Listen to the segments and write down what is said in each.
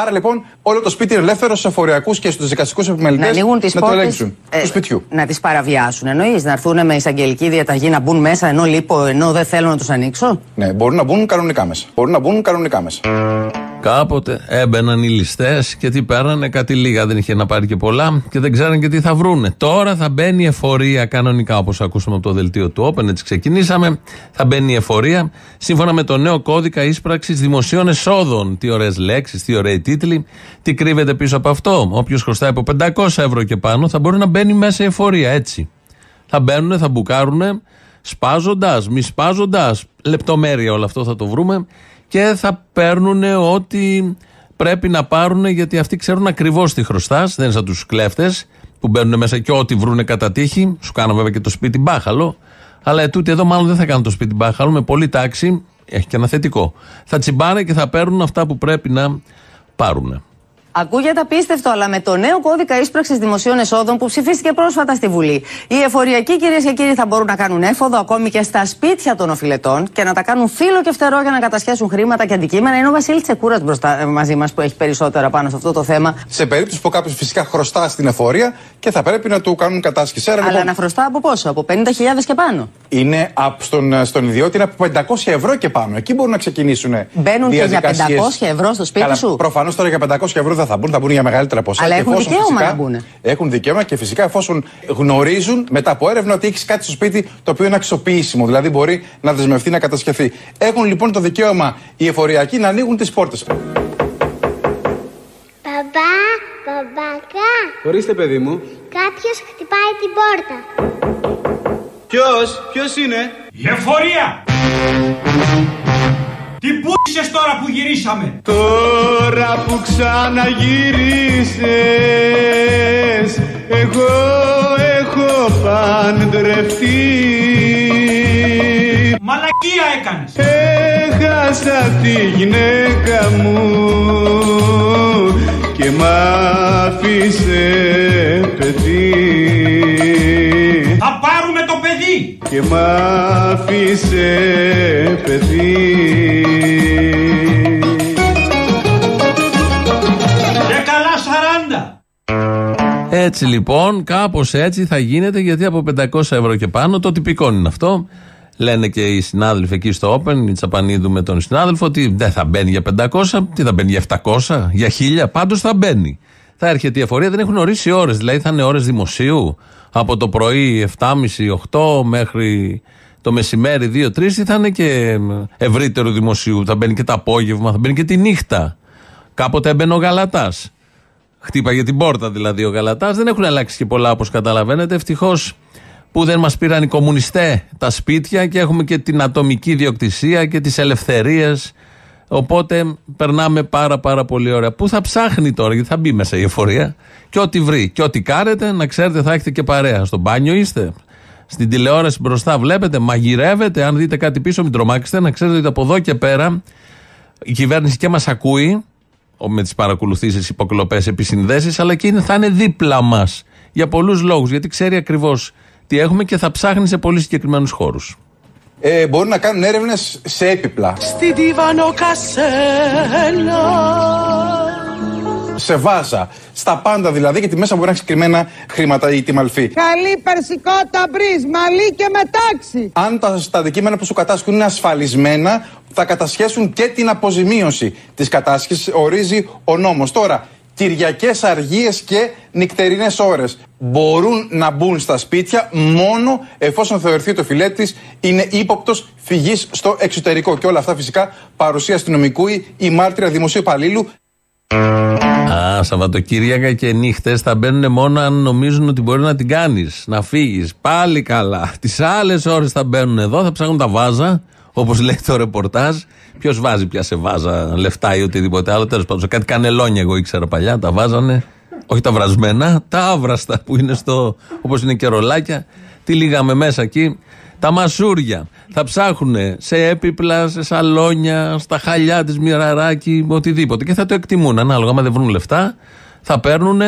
Άρα λοιπόν όλο το σπίτι είναι ελεύθερο στους εφοριακούς και στους δικαστικούς επιμελητές να ανοίγουν τις να το ελέγξουν. ε, του σπιτιού. Να τις παραβιάσουν. Εννοείς να έρθουν με εισαγγελική διαταγή να μπουν μέσα ενώ λείπω, ενώ δεν θέλω να τους ανοίξω; Ναι, μπορούν να μπουν κανονικά μέσα. Μπορούν να μπουν κανονικά μέσα. Κάποτε έμπαιναν οι ληστές και τι παίρνανε, κάτι λίγα. Δεν είχε να πάρει και πολλά και δεν ξέραν και τι θα βρούνε. Τώρα θα μπαίνει η εφορία κανονικά, όπως ακούσαμε από το δελτίο του Open, έτσι ξεκινήσαμε. Θα μπαίνει η εφορία σύμφωνα με το νέο κώδικα ίσπραξης δημοσίων εσόδων. Τι ωραίες λέξεις, τι ωραίοι τίτλοι. Τι κρύβεται πίσω από αυτό. Όποιος χρωστάει από 500 ευρώ και πάνω θα μπορεί να μπαίνει μέσα η εφορία, έτσι. Θα μπαίνουν, θα μπουκάρουν, σπάζοντας, μη σπάζοντας. Λεπτομέρεια όλο αυτό θα το βρούμε και θα παίρνουν ό,τι πρέπει να πάρουν γιατί αυτοί ξέρουν ακριβώς τι χρωστάς. Δεν είναι σαν τους κλέφτες που μπαίνουν μέσα και ό,τι βρούνε κατά τύχη. Σου κάνουν βέβαια και το σπίτι μπάχαλο. Αλλά ετούτοι εδώ μάλλον δεν θα κάνουν το σπίτι μπάχαλο. Με πολύ τάξη, έχει και ένα θετικό. Θα τσιμπάνε και θα παίρνουν αυτά που πρέπει να πάρουν. Ακούγεται απίστευτο, αλλά με το νέο κώδικα ίσπραξης δημοσίων εσόδων που ψηφίστηκε πρόσφατα στη Βουλή, οι εφοριακοί κυρίες και κύριοι θα μπορούν να κάνουν έφοδο ακόμη και στα σπίτια των οφειλετών και να τα κάνουν φύλλο και φτερό για να κατασχέσουν χρήματα και αντικείμενα. Είναι ο Βασίλης Τσεκούρας μπροστά ε, μαζί μας που έχει περισσότερα πάνω σε αυτό το θέμα. Σε περίπτωση που κάποιος φυσικά χρωστά στην εφορία και θα πρέπει να του κάνουν κατάσχεση. Αλλά λοιπόν, να χρωστά από πόσο, από 50.000 και πάνω. είναι απ- στον, στον ιδιότητα είναι από 500 ευρώ και πάνω. Εκεί μπορούν να ξεκινήσουν. Μπαίνουν και για 500 ευρώ στο σπίτι σου; Προφανώς τώρα για 500 ευρώ δεν θα μπουν, θα μπουν για μεγαλύτερα ποσά. Αλλά Και έχουν εφόσον δικαίωμα φυσικά- να μπουν. Έχουν δικαίωμα και φυσικά εφόσον γνωρίζουν μετά από έρευνα ότι έχεις κάτι στο σπίτι το οποίο είναι αξιοποιήσιμο, δηλαδή μπορεί να δεσμευτεί να κατασκευθεί. Έχουν λοιπόν το δικαίωμα οι εφοριακοί να ανοίγουν τις πόρτες. Μπαμπά, μπαμπακά, Ορίστε, παιδί μου. κάποιος χτυπάει την πόρτα. Ποιος, ποιος είναι; Η εφορία! Τι πούσες τώρα που γυρίσαμε! Τώρα που ξαναγυρίσες Εγώ έχω παντρευτεί Μαλακία έκανες! Έχασα τη γυναίκα μου Και μ' άφησε παιδί Θα πάρουμε το παιδί! Και μ' άφησε παιδί Και καλά σαράντα! Έτσι λοιπόν, κάπως έτσι θα γίνεται γιατί από 500 ευρώ και πάνω το τυπικό είναι αυτό. Λένε και οι συνάδελφοι εκεί στο Open, η Τσαπανίδου με τον συνάδελφο, ότι δεν θα μπαίνει για 500, τι θα μπαίνει για 700, για 1000, πάντως θα μπαίνει. Θα έρχεται η εφορία, δεν έχουν ορίσει ώρες. Δηλαδή θα είναι ώρες δημοσίου από το πρωί 7.30-8 μέχρι το μεσημέρι 2-3 ή θα είναι και ευρύτερο δημοσίου. Θα μπαίνει και το απόγευμα, θα μπαίνει και τη νύχτα. Κάποτε έμπαινε ο Γαλατάς. Χτύπαγε την πόρτα δηλαδή ο Γαλατάς. Δεν έχουν αλλάξει και πολλά όπως καταλαβαίνετε. Ευτυχώς που δεν μας πήραν οι κομμουνιστές τα σπίτια και έχουμε και την ατομική ιδιοκτησία και τις ελευθερίες. Οπότε περνάμε πάρα πάρα πολύ ωραία. Πού θα ψάχνει τώρα, γιατί θα μπει μέσα η εφορία και ό,τι βρει. Και ό,τι κάρετε, να ξέρετε, θα έχετε και παρέα. Στο μπάνιο είστε. Στην τηλεόραση μπροστά βλέπετε, μαγειρεύετε. Αν δείτε κάτι πίσω, μην τρομάξετε. Να ξέρετε ότι από εδώ και πέρα η κυβέρνηση και μας ακούει ο- με τις παρακολουθήσεις, υποκλοπές, επισυνδέσεις, αλλά και είναι, θα είναι δίπλα μας για πολλούς λόγους. Γιατί ξέρει ακριβώς τι έχουμε και θα ψάχνει σε πολύ συγκεκριμένους χώρους. Ε, μπορούν να κάνουν έρευνες σε έπιπλα. Στην Τιβανοκασέλα Σε βάζα. Στα πάντα δηλαδή, γιατί μέσα μπορεί να έχει συγκεκριμένα χρήματα ή τιμαλφή. Καλή περσικότα μπρίζ, μαλλί και μετάξι. Αν τα, τα αντικείμενα που σου κατάσχουν είναι ασφαλισμένα, θα κατασχέσουν και την αποζημίωση της κατάσχεσης, ορίζει ο νόμος. Τώρα, Κυριακές αργίες και νυχτερινές ώρες μπορούν να μπουν στα σπίτια μόνο εφόσον θεωρηθεί ότι ο φιλέτης είναι ύποπτος φυγής στο εξωτερικό. Και όλα αυτά φυσικά παρουσία αστυνομικού ή, ή μάρτυρα δημοσίου υπαλλήλου. Α, Σαββατοκύριακα και νύχτες θα μπαίνουν μόνο αν νομίζουν ότι μπορεί να την κάνεις. Να φύγεις. Πάλι καλά. Τις άλλες ώρες θα μπαίνουν εδώ, θα ψάχνουν τα βάζα, όπως λέει το ρεπορτάζ. Ποιος βάζει πια σε βάζα λεφτά ή οτιδήποτε άλλο. Τέλος πάντων, κάτι κανελόνια εγώ ήξερα παλιά. Τα βάζανε. Όχι τα βρασμένα, τα άβραστα που είναι στο. όπως είναι και ρολάκια. Τι λίγαμε μέσα εκεί. Τα μασούρια. Θα ψάχνουν σε έπιπλα, σε σαλόνια, στα χαλιά της μοιραράκι, οτιδήποτε. Και θα το εκτιμούν. Ανάλογα, άμα δεν βρουν λεφτά, θα παίρνουν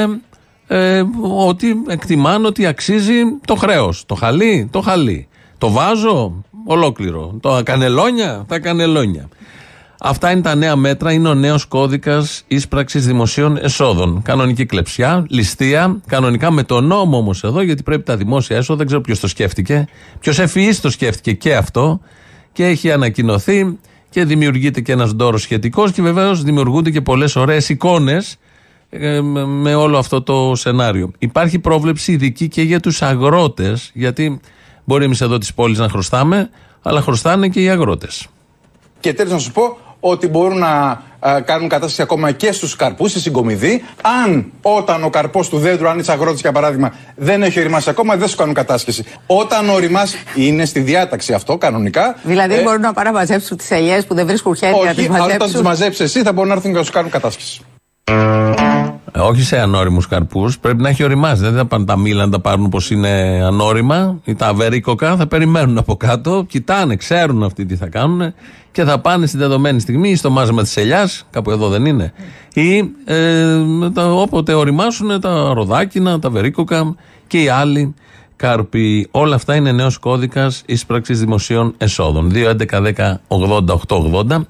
ε, ότι εκτιμάνε ότι αξίζει το χρέος. Το χαλί, το χαλί. Το βάζω, ολόκληρο. Το κανελόνια, τα κανελόνια. Αυτά είναι τα νέα μέτρα, είναι ο νέος κώδικας ίσπραξης δημοσίων εσόδων. Κανονική κλεψιά, ληστεία, κανονικά με τον νόμο όμως εδώ, γιατί πρέπει τα δημόσια έσοδα, δεν ξέρω ποιος το σκέφτηκε. Ποιος ευφυή το σκέφτηκε και αυτό. Και έχει ανακοινωθεί και δημιουργείται και ένας ντόρος σχετικός και βεβαίως δημιουργούνται και πολλές ωραίες εικόνες ε, με- με όλο αυτό το σενάριο. Υπάρχει πρόβλεψη ειδική και για τους αγρότες, γιατί μπορεί εμείς εδώ τη πόλη να χρωστάμε, αλλά χρωστάνε και οι αγρότες. Και τέλος να σου πω ότι μπορούν να α, κάνουν κατάσταση ακόμα και στους καρπούς, στη συγκομιδή. Αν όταν ο καρπός του δέντρου, αν είσαι αγρότης για παράδειγμα, δεν έχει οριμάσει ακόμα, δεν σου κάνουν κατάσχεση. Όταν οριμάσει, είναι στη διάταξη αυτό κανονικά. Δηλαδή Ε, μπορούν να πάνε να μαζέψουν τις ελιές που δεν βρίσκουν χέρια να τις όχι, αλλά όταν τις μαζέψουν; μαζέψεις εσύ, θα μπορούν να έρθουν και να σου κάνουν κατάσχεση. Ε, όχι σε ανώριμους καρπούς. Πρέπει να έχει οριμάσει. Δεν θα πάνε τα μήλα να τα πάρουν όπω είναι ανώριμα ή τα αβερίκοκα. Θα περιμένουν από κάτω, κοιτάνε, ξέρουν αυτοί τι θα κάνουν και θα πάνε στην δεδομένη στιγμή ή στο μάζεμα της ελιάς, κάπου εδώ δεν είναι, ή ε, τα, όποτε οριμάσουν τα ροδάκινα, τα βερίκοκα και οι άλλοι κάρποι. Όλα αυτά είναι νέος κώδικας ίσπραξης δημοσίων εσόδων. 2.11.10.80.880.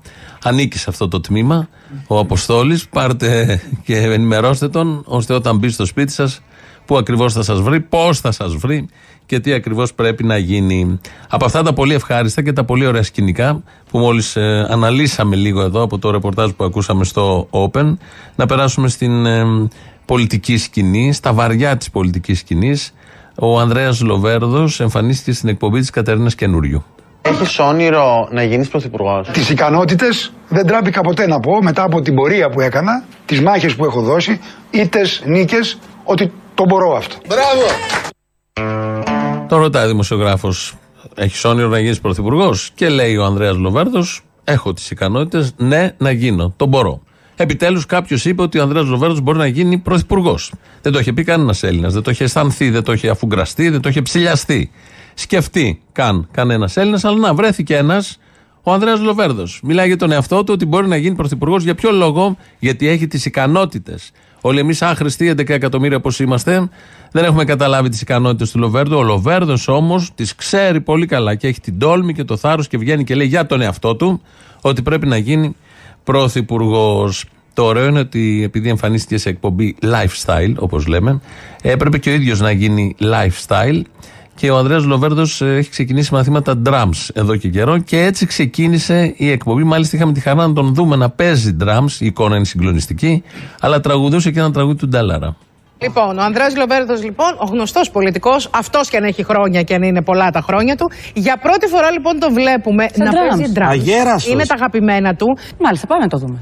Ανήκει σε αυτό το τμήμα ο Αποστόλης. Πάρτε και ενημερώστε τον, ώστε όταν μπει στο σπίτι σας, πού ακριβώς θα σας βρει, πώς θα σας βρει και τι ακριβώς πρέπει να γίνει. Από αυτά τα πολύ ευχάριστα και τα πολύ ωραία σκηνικά που μόλις αναλύσαμε λίγο εδώ από το ρεπορτάζ που ακούσαμε στο Open, να περάσουμε στην ε, πολιτική σκηνή, στα βαριά της πολιτικής σκηνής. Ο Ανδρέας Λοβέρδος εμφανίστηκε στην εκπομπή της Κατερίνας Καινούριου. Έχεις όνειρο να γίνεις πρωθυπουργός; Τις ικανότητες δεν τράπηκα ποτέ να πω μετά από την πορεία που έκανα, τις μάχες που έχω δώσει, ήττες, νίκες, ότι το μπορώ αυτό. Το ρωτάει ο δημοσιογράφος, Έχεις όνειρο να γίνεις πρωθυπουργός; Και λέει ο Ανδρέας Λοβέρδος Έχω τις ικανότητες, ναι, να γίνω. Το μπορώ. Επιτέλους κάποιος είπε ότι ο Ανδρέας Λοβέρδος μπορεί να γίνει πρωθυπουργός. Δεν το είχε πει κανένας Έλληνας. Δεν το είχε αισθανθεί, δεν το είχε αφουγκραστεί, δεν το είχε ψηλιαστεί. Σκεφτεί καν κανένας Έλληνας, αλλά να βρέθηκε ένας, ο Ανδρέας Λοβέρδος. Μιλάει για τον εαυτό του ότι μπορεί να γίνει πρωθυπουργός. Για ποιο λόγο, γιατί έχει τις ικανότητες. Όλοι εμείς άχρηστοι, 11 εκατομμύρια όπως είμαστε, δεν έχουμε καταλάβει τις ικανότητες του Λοβέρδου. Ο Λοβέρδος όμως τις ξέρει πολύ καλά και έχει την τόλμη και το θάρρος και βγαίνει και λέει για τον εαυτό του ότι πρέπει να γίνει πρωθυπουργός. Το ωραίο είναι ότι επειδή εμφανίστηκε σε εκπομπή lifestyle, όπως λέμε, έπρεπε και ο ίδιος να γίνει lifestyle. Και ο Ανδρέας Λοβέρδος ε, έχει ξεκινήσει μαθήματα drums εδώ και καιρό και έτσι ξεκίνησε η εκπομπή. Μάλιστα είχαμε τη χαρά να τον δούμε να παίζει drums, η εικόνα είναι συγκλονιστική, αλλά τραγουδούσε και ένα τραγούδι του Ντάλαρα. Λοιπόν, ο Ανδρέας Λοβέρδος λοιπόν, ο γνωστός πολιτικός, αυτός και αν έχει χρόνια και αν είναι πολλά τα χρόνια του, για πρώτη φορά λοιπόν το βλέπουμε να drums. παίζει drums. Αγέραστος. Είναι τα αγαπημένα του. Μάλιστα, πάμε να το δούμε.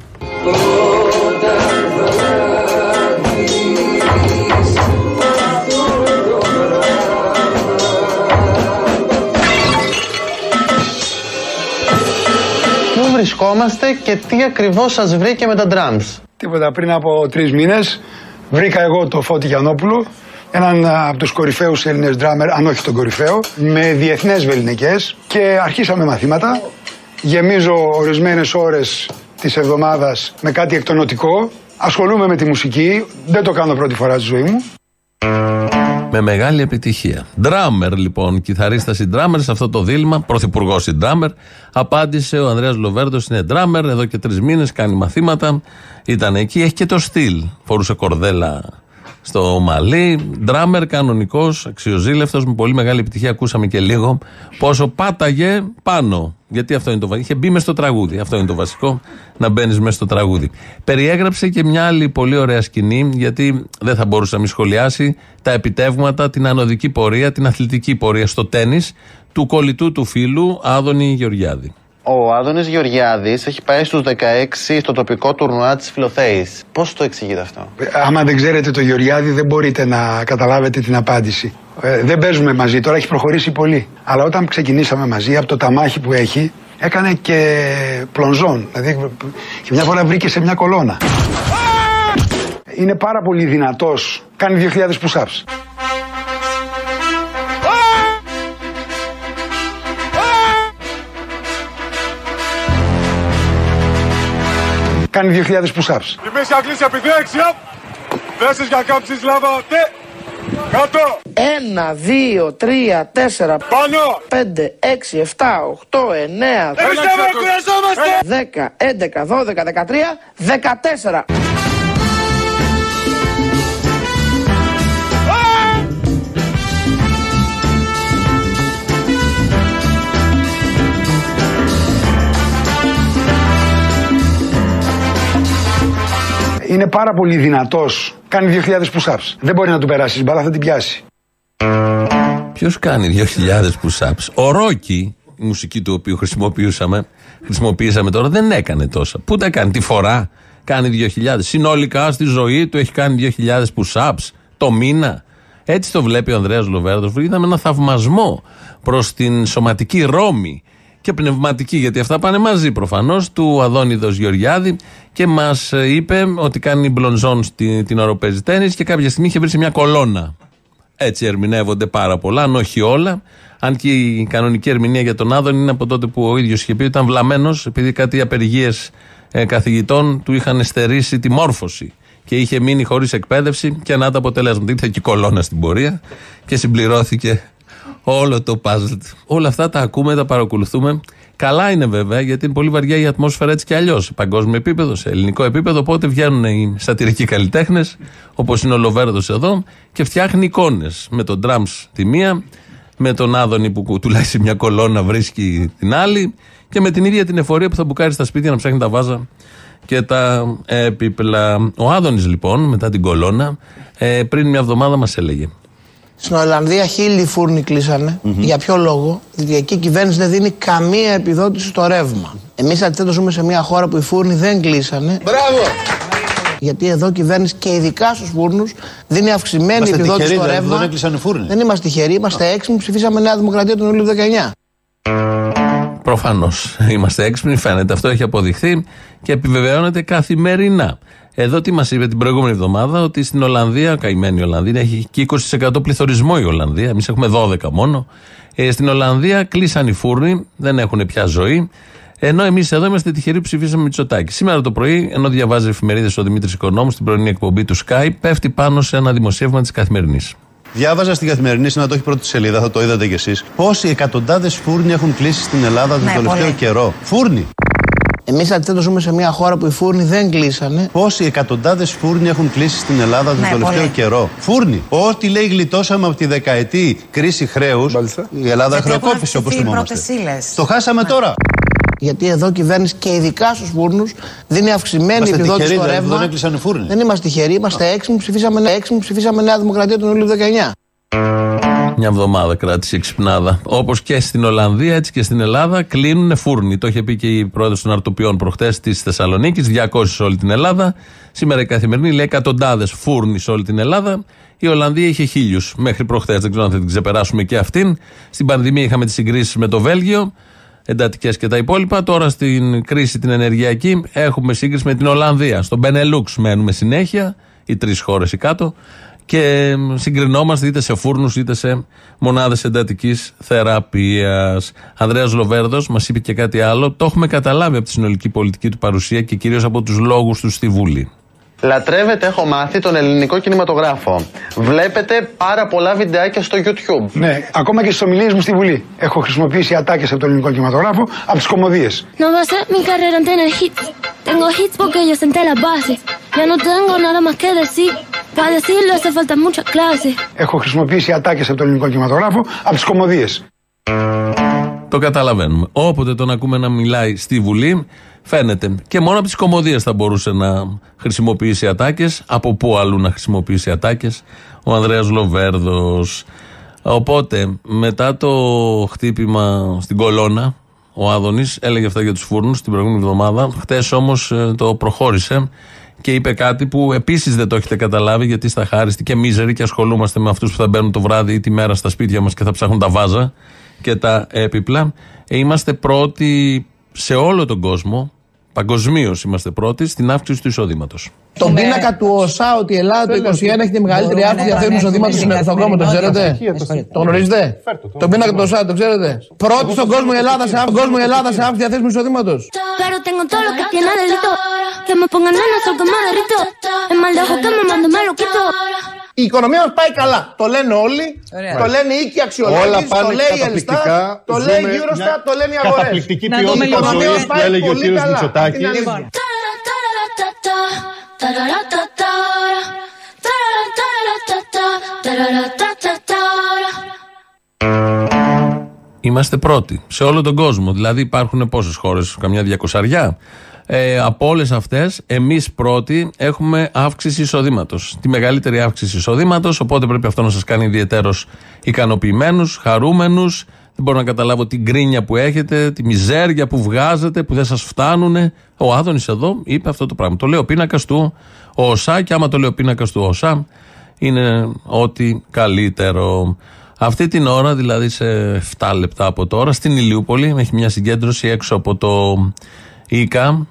Πού βρισκόμαστε και τι ακριβώς σας βρήκε με τα drums. Τίποτα πριν από τρεις μήνες βρήκα εγώ το Φώτη Γιαννόπουλο, έναν α, από τους κορυφαίους Έλληνες ντράμερ, αν όχι τον κορυφαίο, με διεθνές βεληνικές και αρχίσαμε μαθήματα. Γεμίζω ορισμένες ώρες της εβδομάδας με κάτι εκτονοτικό. Ασχολούμαι με τη μουσική, δεν το κάνω πρώτη φορά στη ζωή μου. Με μεγάλη επιτυχία. Ντράμερ λοιπόν, κιθαρίστας ή ντράμερ σε αυτό το δίλημα, πρωθυπουργός ή ντράμερ. Απάντησε ο Ανδρέας Λοβέρδος είναι ντράμερ, εδώ και τρεις μήνες κάνει μαθήματα. Ήταν εκεί, έχει και το στυλ. Φορούσε κορδέλα στο μαλλί. Ντράμερ κανονικός, αξιοζήλευτος, με πολύ μεγάλη επιτυχία. Ακούσαμε και λίγο πόσο πάταγε πάνω. Γιατί αυτό είναι το βασικό. Είχε μπει μες στο τραγούδι. Αυτό είναι το βασικό, να μπαίνεις μέσα στο τραγούδι. Περιέγραψε και μια άλλη πολύ ωραία σκηνή, γιατί δεν θα μπορούσε να μη σχολιάσει τα επιτεύγματα, την ανωδική πορεία, την αθλητική πορεία στο τέννη του κολλητού του φίλου Άδωνη Γεωργιάδη. Ο Άδωνης Γεωργιάδης έχει πάει στους 16 στο τοπικό τουρνουά της Φιλοθέης. Πώς το εξηγείτε αυτό; Ε, Άμα δεν ξέρετε το Γεωργιάδη, δεν μπορείτε να καταλάβετε την απάντηση. Ε, δεν παίζουμε μαζί, τώρα έχει προχωρήσει πολύ. Αλλά όταν ξεκινήσαμε μαζί, από το ταμάχι που έχει, έκανε και πλονζόν. Δηλαδή, και μια φορά βρήκε σε μια κολόνα. Είναι πάρα πολύ δυνατός. Κάνει 2.000 push-ups. κάνει 2.000 push-ups. Λιμίση ακλήση επειδή έξια. Για κάμψεις λάβα. 1, 2, 3, 4, πάνω. 5, 6, 7, 8, 9, 10, 11, 12, 13, 14. Είναι πάρα πολύ δυνατός. Κάνει 2.000 push-ups. Δεν μπορεί να του περάσεις μπαλά, θα την πιάσει. Ποιος κάνει 2.000 push-ups; Ο Ρόκι, η μουσική του οποίου χρησιμοποιούσαμε, χρησιμοποιήσαμε τώρα, δεν έκανε τόσα. Πού τα κάνει, τη φορά κάνει 2.000. Συνολικά στη ζωή του έχει κάνει 2.000 push-ups το μήνα. Έτσι το βλέπει ο Ανδρέας Λοβέρδος. Είδαμε ένα θαυμασμό προς την σωματική ρόμη και πνευματική, γιατί αυτά πάνε μαζί προφανώς, του Αδόνιδο Γεωργιάδη και μας είπε ότι κάνει μπλονζόν στη, την ώρα που παίζει τέννις και κάποια στιγμή είχε βρει σε μια κολόνα. Έτσι ερμηνεύονται πάρα πολλά, αν όχι όλα. Αν και η κανονική ερμηνεία για τον Άδων είναι από τότε που ο ίδιος είχε πει ότι ήταν βλαμμένος, επειδή κάτι απεργίες ε, καθηγητών του είχαν στερήσει τη μόρφωση και είχε μείνει χωρίς εκπαίδευση και να τα αποτελέσματα. Ήρθε και η κολόνα στην πορεία και συμπληρώθηκε όλο το puzzle. του. Όλα αυτά τα ακούμε, τα παρακολουθούμε. Καλά είναι βέβαια, γιατί είναι πολύ βαριά η ατμόσφαιρα έτσι κι αλλιώς. Σε παγκόσμιο επίπεδο, σε ελληνικό επίπεδο. Οπότε βγαίνουν οι σατυρικοί καλλιτέχνες, όπως είναι ο Λοβέρδος εδώ, και φτιάχνει εικόνες. Με τον Ντραμ τη μία, με τον Άδωνη που τουλάχιστον μια κολόνα βρίσκει την άλλη, και με την ίδια την εφορία που θα μπουκάρει στα σπίτια να ψάχνει τα βάζα και τα έπιπλα. Ο Άδωνης λοιπόν, μετά την κολόνα, ε, πριν μια εβδομάδα μας έλεγε. Στην Ολλανδία χίλιοι φούρνοι κλείσανε. Για ποιο λόγο, διότι εκεί η κυβέρνηση δεν δίνει καμία επιδότηση στο ρεύμα. Εμείς αντιθέτως ζούμε σε μια χώρα που οι φούρνοι δεν κλείσανε. Μπράβο. Γιατί εδώ η κυβέρνηση και ειδικά στους φούρνους δίνει αυξημένη Είμαστε επιδότηση τυχεροί, στο δηλαδή, ρεύμα. δεν έκλεισαν οι φούρνοι. Δεν είμαστε τυχεροί, είμαστε έξυπνοι. Ψηφίσαμε Νέα Δημοκρατία τον Ιούλιο 19. Προφανώς είμαστε έξυπνοι, φαίνεται. Αυτό έχει αποδειχθεί και επιβεβαιώνεται καθημερινά. Εδώ τι μας είπε την προηγούμενη εβδομάδα, ότι στην Ολλανδία, καημένη η Ολλανδία, έχει και 20% πληθωρισμό η Ολλανδία. Εμείς έχουμε 12 μόνο. Ε, στην Ολλανδία κλείσαν οι φούρνοι, δεν έχουν πια ζωή. Ενώ εμείς εδώ είμαστε τυχεροί που ψηφίσαμε Μητσοτάκη. Σήμερα το πρωί, ενώ διαβάζει εφημερίδες ο Δημήτρης Οικονόμου στην πρωινή εκπομπή του Sky, πέφτει πάνω σε ένα δημοσίευμα της καθημερινής. Διάβαζα στην καθημερινή, να το έχει πρώτη σελίδα, θα το είδατε κι εσείς. Πόσοι εκατοντάδες φούρνοι έχουν κλείσει στην Ελλάδα τον Ναι, τελευταίο πολύ. καιρό. Φούρνοι. Εμείς αντιθέτως ζούμε σε μια χώρα που οι φούρνοι δεν κλείσανε. Πόσοι εκατοντάδες φούρνοι έχουν κλείσει στην Ελλάδα τον Ναι, τελευταίο πολύ. καιρό. Φούρνοι. Ό,τι λέει γλιτώσαμε από τη δεκαετή κρίση χρέους, η Ελλάδα χρεοκόπησε όπως θυμόμαστε. Το χάσαμε τώρα. Γιατί εδώ η κυβέρνηση και ειδικά στους φούρνου δίνει αυξημένη Είμαστε επιδότηση τυχεροί, στο δηλαδή, ρεύμα. δεν έκλεισαν οι φούρνοι. Δεν είμαστε τυχεροί, είμαστε έξυπνοι. Ψηφίσαμε, έξυπνοι, ψηφίσαμε Νέα Δημοκρατία τον Ιούλιο 19. Μια εβδομάδα κράτησε η ξυπνάδα. Όπως και στην Ολλανδία, έτσι και στην Ελλάδα κλείνουν φούρνοι. Το είχε πει και η πρόεδρος των Αρτοπιών προχτές της Θεσσαλονίκης. 200 σε όλη την Ελλάδα. Σήμερα η καθημερινή λέει εκατοντάδες φούρνοι σε όλη την Ελλάδα. Η Ολλανδία είχε χίλιους μέχρι προχτές. Δεν ξέρω αν θα την ξεπεράσουμε και αυτήν. Στην πανδημία είχαμε τις συγκρίσεις με το Βέλγιο. Εντατικές και τα υπόλοιπα. Τώρα στην κρίση την ενεργειακή έχουμε σύγκριση με την Ολλανδία. Στον Μπενελούξ μένουμε συνέχεια. Οι τρεις χώρες ή κάτω και συγκρινόμαστε είτε σε φούρνους είτε σε μονάδες εντατικής θεραπείας. Ανδρέας Λοβέρδος μας είπε και κάτι άλλο. Το έχουμε καταλάβει από τη συνολική πολιτική του παρουσία και κυρίως από τους λόγους του στη Βουλή. Λατρεύετε, έχω μάθει, τον ελληνικό κινηματογράφο. Βλέπετε πάρα πολλά βιντεάκια στο YouTube. Ναι, ακόμα και στις ομιλίες μου στη Βουλή. Έχω χρησιμοποιήσει ατάκες από τον ελληνικό κινηματογράφο από τις κομμωδίες. No va a ser mi carrera en tener hits. Tengo hits porque yo senté la base. Ya no tengo nada más que decir. Para decirlo hace falta mucha clase. Έχω χρησιμοποιήσει ατάκες από τον ελληνικό κινηματογράφο από τις κομμωδίες. Το καταλαβαίνουμε. Όποτε τον ακούμε να μιλάει στη Βουλή, φαίνεται. Και μόνο από τις κομμωδίες θα μπορούσε να χρησιμοποιήσει ατάκες. Από πού αλλού να χρησιμοποιήσει ατάκες. Ο Ανδρέας Λοβέρδος. Οπότε, μετά το χτύπημα στην κολόνα, ο Άδωνης έλεγε αυτά για τους φούρνους την προηγούμενη εβδομάδα. Χτες όμως το προχώρησε και είπε κάτι που επίσης δεν το έχετε καταλάβει, γιατί στα χάριστη και μίζερη και ασχολούμαστε με αυτούς που θα μπαίνουν το βράδυ ή τη μέρα στα σπίτια μας και θα ψάχνουν τα βάζα και τα έπιπλα. Ε, Είμαστε πρώτοι σε όλο τον κόσμο, παγκοσμίως είμαστε πρώτοι, στην αύξηση του εισοδήματο. Τον πίνακα του ΟΣΑ ότι η Ελλάδα το 2021 έχει τη μεγαλύτερη αύξηση διαθέσιμου εισοδήματος στον κόσμο, το ξέρετε; Το γνωρίζετε; Τον πίνακα του ΟΣΑ, το ξέρετε; Πρώτη στον κόσμο η Ελλάδα σε αύξηση η Ελλάδα σε αύξηση διαθέσιμου εισοδήματος. Pero tengo todo lo que tiene delito. Que me pongan nena, sol que me derrito. Es mal de ojo que me mando, me lo quito. Η οικονομία μας πάει καλά. Το λένε όλοι. Ωραία. Το λένε οι οίκοι Όλα αξιολόγηση. πάνε Το λέει η καταπληκτικά. Ελστά. Το λέει η Ζούμε Eurostat. μια Το λένε οι αγορές. καταπληκτική ποιότητα ζωής που έλεγε ο κύριος Μητσοτάκης. Λοιπόν. Είμαστε πρώτοι σε όλο τον κόσμο. Δηλαδή υπάρχουν πόσες χώρες, καμιά διακοσαριά; Ε, από όλες αυτές, εμείς πρώτοι έχουμε αύξηση εισοδήματος. Τη μεγαλύτερη αύξηση εισοδήματος. Οπότε πρέπει αυτό να σας κάνει ιδιαίτερω ικανοποιημένους, χαρούμενους. Δεν μπορώ να καταλάβω την κρίνια που έχετε, τη μιζέρια που βγάζετε, που δεν σας φτάνουν. Ο Άδωνης εδώ είπε αυτό το πράγμα. Το λέει ο πίνακας του ΟΣΑ και άμα το λέει ο πίνακας του ΟΣΑ, είναι ό,τι καλύτερο. Αυτή την ώρα, δηλαδή σε 7 λεπτά από τώρα, στην Ηλιούπολη, έχει μια συγκέντρωση έξω από το ΙΚΑ,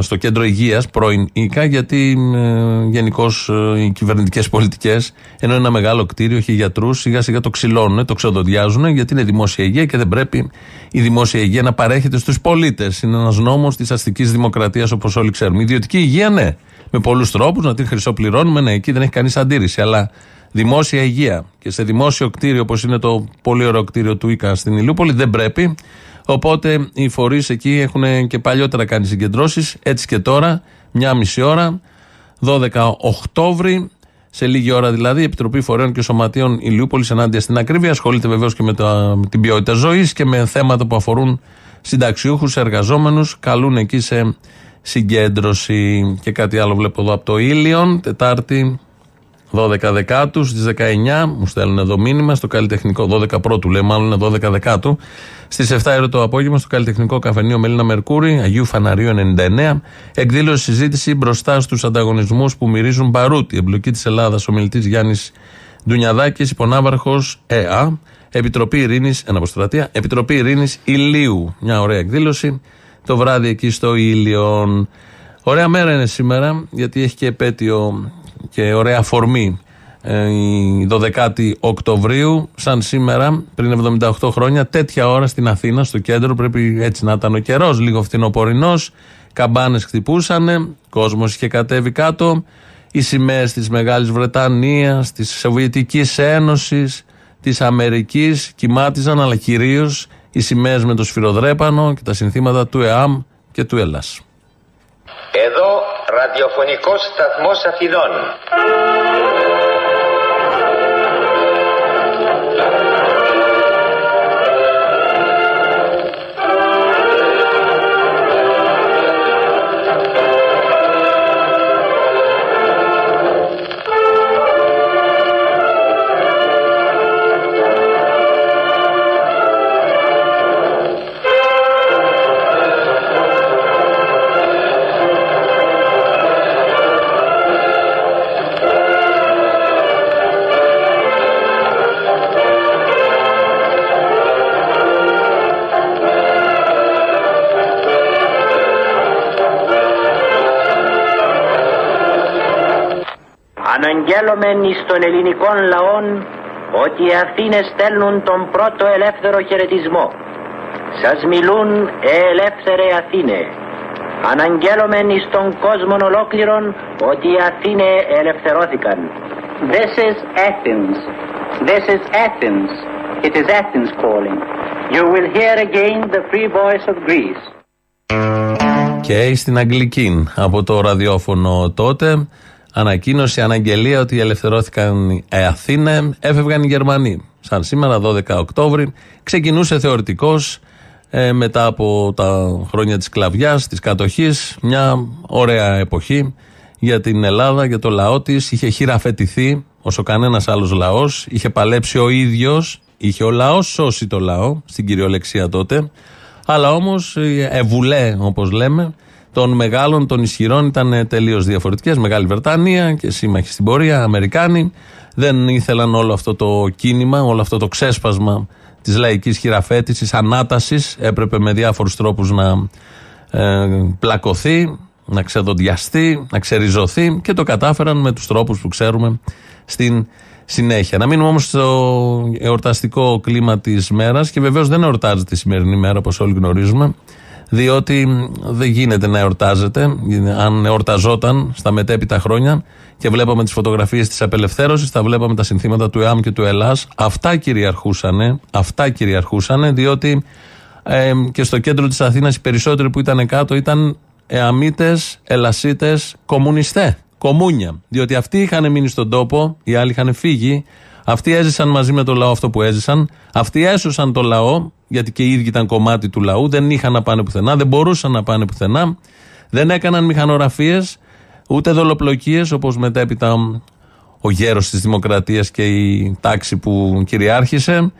στο κέντρο υγείας, πρώην ΙΚΑ, γιατί ε, γενικώς ε, οι κυβερνητικές πολιτικές, ενώ ένα μεγάλο κτίριο έχει γιατρούς, σιγά σιγά το ξυλώνουν, το ξεδοντιάζουν, γιατί είναι δημόσια υγεία και δεν πρέπει η δημόσια υγεία να παρέχεται στους πολίτες. Είναι ένας νόμος της αστικής δημοκρατίας, όπως όλοι ξέρουμε. Η ιδιωτική υγεία, ναι, με πολλούς τρόπους, να την χρυσοπληρώνουμε, ναι, εκεί δεν έχει κανείς αντίρρηση. Αλλά δημόσια υγεία και σε δημόσιο κτίριο, όπως είναι το πολύ ωραίο κτίριο του ΙΚΑ στην Ηλιούπολη, δεν πρέπει. Οπότε οι φορείς εκεί έχουν και παλιότερα κάνει συγκεντρώσεις. Έτσι και τώρα, μια μισή ώρα, 12 Οκτώβρη, σε λίγη ώρα δηλαδή, η Επιτροπή Φορέων και Σωματείων Ηλιούπολης ενάντια στην ακρίβεια ασχολείται βεβαίως και με, τα, με την ποιότητα ζωής και με θέματα που αφορούν συνταξιούχους, εργαζόμενους. Καλούν εκεί σε συγκέντρωση. Και κάτι άλλο βλέπω εδώ από το Ήλιον, Τετάρτη 12 Δεκάτου στις 19. Μου στέλνουν εδώ μήνυμα στο καλλιτεχνικό. 12 πρώτου λέει, μάλλον είναι 12 Δεκάτου. Στις 7 ώρα το απόγευμα στο καλλιτεχνικό καφενείο Μελίνα Μερκούρη, Αγίου Φαναρίου 99. Εκδήλωση συζήτηση μπροστά στους ανταγωνισμούς που μυρίζουν παρούτη. Εμπλοκή της Ελλάδας, ο μιλητής Γιάννης Ντουνιαδάκης, υπονάβαρχος ΕΑ. Επιτροπή Ειρήνης, Εναποστρατεία, Επιτροπή Ειρήνης Ηλίου. Μια ωραία εκδήλωση. Το βράδυ εκεί στο Ήλιον. Ωραία μέρα είναι σήμερα, γιατί έχει και επέτειο και ωραία αφορμή ε, η 12η Οκτωβρίου, σαν σήμερα, πριν 78 χρόνια, τέτοια ώρα στην Αθήνα, στο κέντρο, πρέπει έτσι να ήταν ο καιρός, λίγο φθινοπορεινός. Καμπάνες χτυπούσαν, κόσμος είχε κατέβει κάτω. Οι σημαίες της Μεγάλης Βρετανίας, της Σοβιετικής Ένωσης, της Αμερικής κοιμάτιζαν, αλλά κυρίως οι σημαίες με το σφυροδρέπανο και τα συνθήματα του ΕΑΜ και του ΕΛΑΣ. Εδώ ραδιοφωνικός σταθμός Αθηνών. Αναγγέλωμεν εις των ελληνικών λαών ότι οι Αθήνες στέλνουν τον πρώτο ελεύθερο χαιρετισμό. Σας μιλούν ε ελεύθερε Αθήνε. Αναγγέλωμεν εις τον κόσμο ολόκληρον ότι οι Αθήνε ελευθερώθηκαν. This is Athens. This is Athens. It is Athens calling. You will hear again the free voice of Greece. Και στην Αγγλική από το ραδιόφωνο τότε ανακοίνωση, αναγγελία ότι ελευθερώθηκαν οι Αθήνε, έφευγαν οι Γερμανοί. Σαν σήμερα, 12 Οκτώβρη, ξεκινούσε θεωρητικώ ε, μετά από τα χρόνια της κλαβιάς, της κατοχής, μια ωραία εποχή για την Ελλάδα, για το λαό της. Είχε χειραφετηθεί όσο κανένας άλλος λαός, είχε παλέψει ο ίδιος, είχε ο λαός σώσει το λαό, στην κυριολεξία τότε, αλλά όμως ευουλέ όπως λέμε, των μεγάλων, των ισχυρών ήταν τελείως διαφορετικές. Μεγάλη Βρετανία και σύμμαχοι στην πορεία, Αμερικάνοι. Δεν ήθελαν όλο αυτό το κίνημα, όλο αυτό το ξέσπασμα της λαϊκής χειραφέτησης, ανάτασης. Έπρεπε με διάφορους τρόπους να ε, πλακωθεί, να ξεδοντιαστεί, να ξεριζωθεί και το κατάφεραν με τους τρόπους που ξέρουμε στην συνέχεια. Να μείνουμε όμως στο εορταστικό κλίμα της μέρας και βεβαίως δεν εορτάζεται η σημερινή μέρα όπως όλοι γνωρίζουμε. Διότι δεν γίνεται να εορτάζεται. Αν εορταζόταν στα μετέπειτα χρόνια και βλέπαμε τις φωτογραφίες της απελευθέρωσης, θα βλέπαμε τα συνθήματα του ΕΑΜ και του ΕΛΑ. Αυτά κυριαρχούσαν, αυτά κυριαρχούσαν, διότι ε, και στο κέντρο της Αθήνας οι περισσότεροι που ήταν κάτω ήταν εαμίτες, ελασίτες, κομμουνιστέ. Κομμούνια. Διότι αυτοί είχαν μείνει στον τόπο, οι άλλοι είχαν φύγει. Αυτοί έζησαν μαζί με το λαό αυτό που έζησαν. Αυτοί έσωσαν το λαό, γιατί και οι ίδιοι ήταν κομμάτι του λαού. Δεν είχαν να πάνε πουθενά, δεν μπορούσαν να πάνε πουθενά. Δεν έκαναν μηχανογραφίες, ούτε δολοπλοκίες όπως μετέπειτα ο γέρος της Δημοκρατίας και η τάξη που κυριάρχησε.